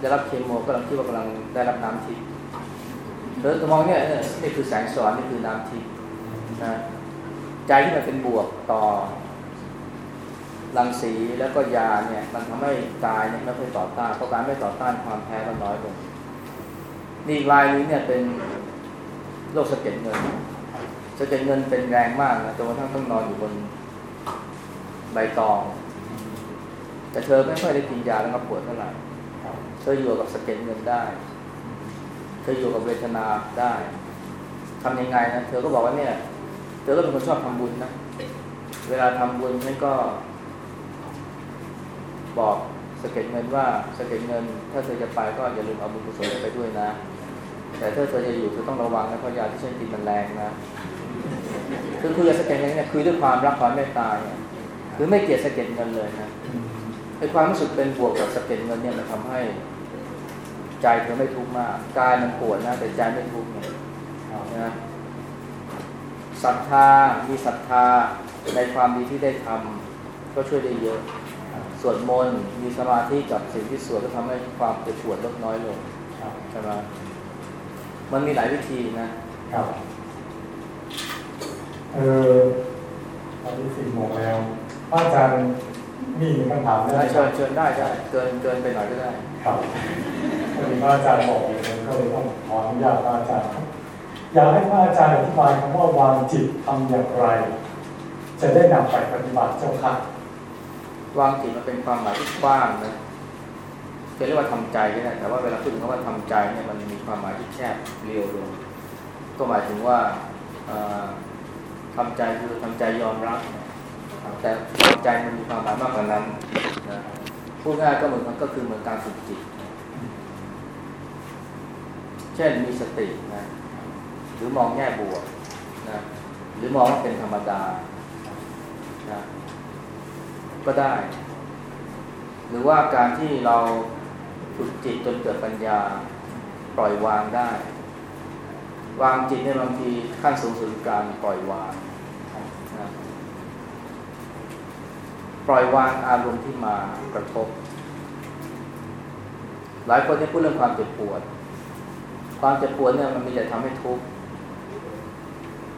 ได้รับเคมีก็กำลังคิดว่ากำลังได้รับน้ำทิพย์เธอมองเนี่ยนี่คือแสงสว่างนี่คือน้ำทิพย์นะใจที่มันเป็นบวกต่อรังสีแล้วก็ยาเนี่ยมันทำให้กายเนี่ยไม่ค่อยต่อต้านเพราะการไม่ต่อต้านความแพ้ก็น้อยลงนี่รายนี้เนี่ยเป็นโรคสะเก็ดเงินสะเก็ดเงินเป็นแรงมากนะจนกระทั่งต้องนอนอยู่บนใบตอง แต่เธอไม่ค่อยได้กินยาแล้วก็ปวดเท่าไหร่เธออยู่กับสะเก็ดเงินได้ เธออยู่กับเวทนาได้ทำยังไงนะเธอก็บอกว่าเนี่ยเธอก็เป็นคนชอบทำบุญนะเวลาทำบุญนี่ก็ บอกสะเก็ดเงินว่าสะเก็ดเงิน ถ้าเธอจะไปก็อย่าลืมเอาบุญกุศลไปด้วยนะ แต่ถ้าเธอจะอยู่เธอต้องระวังนะเพราะยาที่ฉันกินมันแรงนะคือคุยกับสะเก็ดเงินเนี่ยคุยด้วยความรักความเมตตาเนี่ยคือไม่เกลียดสะเก็ดเงินเลยนะ ไอ้ความรู้สึกเป็นบวกกับสะเก็ดเงินเนี่ยมันทำให้ใจเธอไม่ทุกข์มากกายมันปวดนะแต่ใจไม่ทุกข์เนี่ยนะศรัทธามีศรัทธาในความดีที่ได้ทำก็ช่วยได้เยอะสวดมนต์มีสมาธิกับสิ่งที่สวดก็ทำให้ความเจ็บปวดลดน้อยลงใช่ไหมมันมีหลายวิธีนะครับเออตอนนี้สี่โมงแล้วอาจารย์ มีคำถามได้ไหมคเชิรับญเชิญได้ได้เกินเกินไปหน่อยก็ได้ ครับวันนี้พระอาจารย์บอกเลยผมก็เลยต้องขออนุญาตพระอาจารย์ครับอยากให้พระอาจารย์อธิบายคำว่าวางจิตทำอย่างไร จะได้นำไปปฏิบัติเจ้าค่ะวางจิตมันเป็นความหมายที่กว้างนะจะเรียกว่าทำใจก็ได้แต่ว่าเวลาพูดถึงคำว่าทำใจเนี่ยมันมีความหมายที่แคบเรียวลงก็หมายถึงว่าเอ่อทำใจคือทำใจยอมรับนะ แต่ใจมันมีความหมายมากกว่านั้นนะพูดง่ายก็เหมือนมันก็คือเหมือนการฝึกจิต เช่นมีสตินะหรือมองแง่บวกนะหรือมองว่าเป็นธรรมดานะก็ได้ หรือว่าการที่เราฝึกจิตจนเกิดปัญญาปล่อยวางได้ วางจิตเนี่ยบางทีขั้นสูงสุดการปล่อยวางนะป ล่อยวางอารมณ์ที่มากระทบ หลายคนที่พูดเรื่องความเจ็บปวด ความเจ็บปวดเนี่ยมันมีแต่ทำให้ทุกข์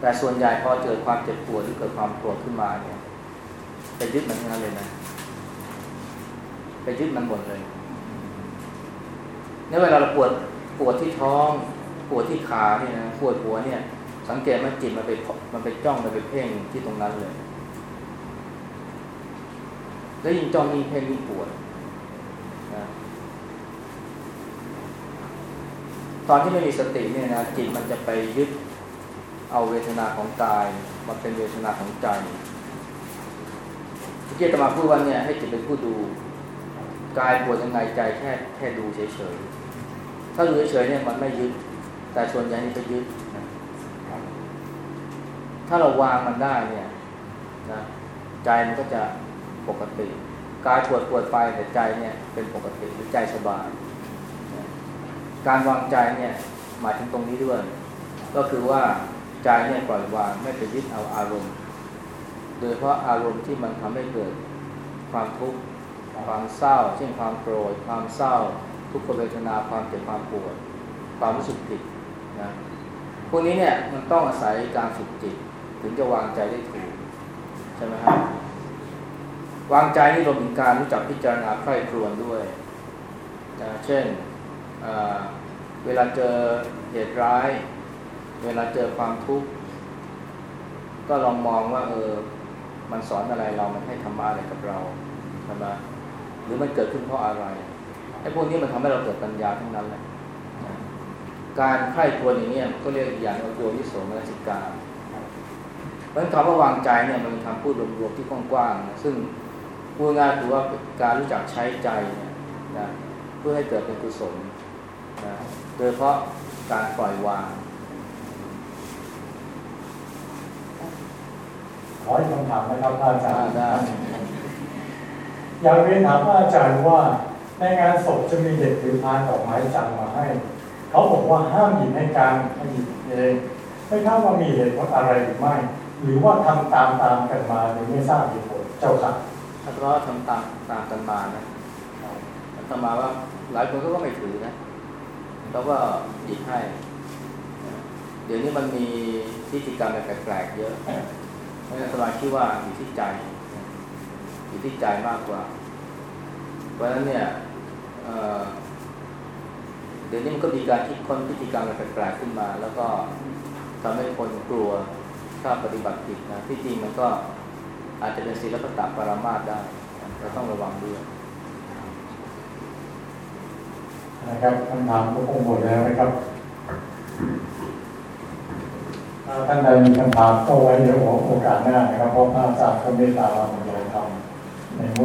แต่ส่วนใหญ่พอเจอความเจ็บปวดหรือเกิดความโกรธขึ้นมาเนี่ยไปยึดมันทั้งนั้นเลยนะไปยึดมันหมดเลยเนี่เวลาเราปวดปวดที่ท้องปวดที่ขาเนี่ยนะปวดหัวเนี่ย สังเกตมันจิตมันไปมันไปจ้องมันไปเพ่งที่ตรงนั้นเลย แล้วยิงจ้องยิ่งเพ่งยิ่งปวดนะตอนที่ไม่มีสติเนี่ยนะจิตมันจะไปยึดเอาเวทนาของกายมาเป็นเวทนาของใจที่เกียรติมาพูดว่าเนี่ยให้จิตเป็นผู้ดูกายปวดยังไงใจแค่แค่ดูเฉยๆถ้าดูเฉยๆเนี่ยมันไม่ยึด แต่ส่วนใหญ่นี่จะยึดนะถ้าเราวางมันได้เนี่ยนะใจมันก็จะ ปกติกายปวดปวดไปแต่ใจเนี่ยเป็นปกติหรือใจสบาย การวางใจเนี่ยหมายถึงตรงนี้ด้วย ก็คือว่าใจเนี่ยปล่อยวางไม่ไปยึดเอาอารมณ์ โดยเพราะอารมณ์ที่มันทำให้เกิดความทุกข์ความเศร้า เช่นความโกรธความเศร้า ทุกขเวทนาความเจ็บความปวด ความรู้สึกผิดนะพวกนี้เนี่ยมันต้องอาศัยการฝึกจิต ถึงจะวางใจได้ถูกใช่ไหมครับ วางใจนี่รวมถึงการรู้จักพิจารณาใคร่ครวญด้วยนะเช่นเวลาเจอเหตุร้าย เวลาเจอความทุกข์ ก็ลองมองว่าเออมันสอนอะไรเรามันให้ธรรมะอะไรกับเราใช่ไหมหรือมันเกิดขึ้นเพราะอะไรไอ้พวกนี้มันทำให้เราเกิดปัญญาทั้งนั้นแหละการไข้ควรอย่างนี้ก็เรียกอีกอย่างว่าโยนิโสมนสิการเพราะฉะนั้นคำว่าวางใจเนี่ยมันเป็นคำพูดรวมๆที่กว้างๆนะซึ่ง พูดง่ายคือว่าการรู้จักใช้ใจเนี่ยนะเพื่อให้เกิดเป็นกุศลนะโดยเฉพาะการปล่อยวางขออีกคำถามนะครับอาจารย์ได้อยากเรียนถามอาจารย์ว่า ในงานศพจะมีเด็กถือพานดอกไม้จันทร์มาให้ เขาบอกว่าห้ามหยิบให้การให้หยิบเองไม่ทราบว่ามีเหตุผลอะไรหรือไม่ หรือว่าทำตามตามๆกันมาหรือไม่ทราบเหตุผลเจ้าค่ะถ้า เพราะทำตามตามกันมานะทำมาว่าหลายคนก็ไม่ถือนะแล้วก็หยิบให้ เดี๋ยวนี้มันมีพิธีกรรมแบบแปลกๆเยอะเพราะฉะนั้นสมาคิดว่าอยู่ที่ใจอยู่ที่ใจมากกว่า เพราะฉะนั้นเนี่ยเเดี๋ยวนี้มันก็มีการคิดค้นพิธีกรรมแบบแปลกๆขึ้นมา แล้วก็ทำให้คนกลัวถ้าปฏิบัติผิดนะที่จริงมันก็ อาจจะเป็นศีลปตะปรามาสได้ เราต้องระวังด้วยนะครับคำถามก็คงหมดแล้วนะครับถ้าท่านใดมีคำถามก็ไว้เดี๋ยวโอกาสหน้านะครับ เพราะพระอาจารย์ก็เมตตาเราเหมือนเราทำในงวด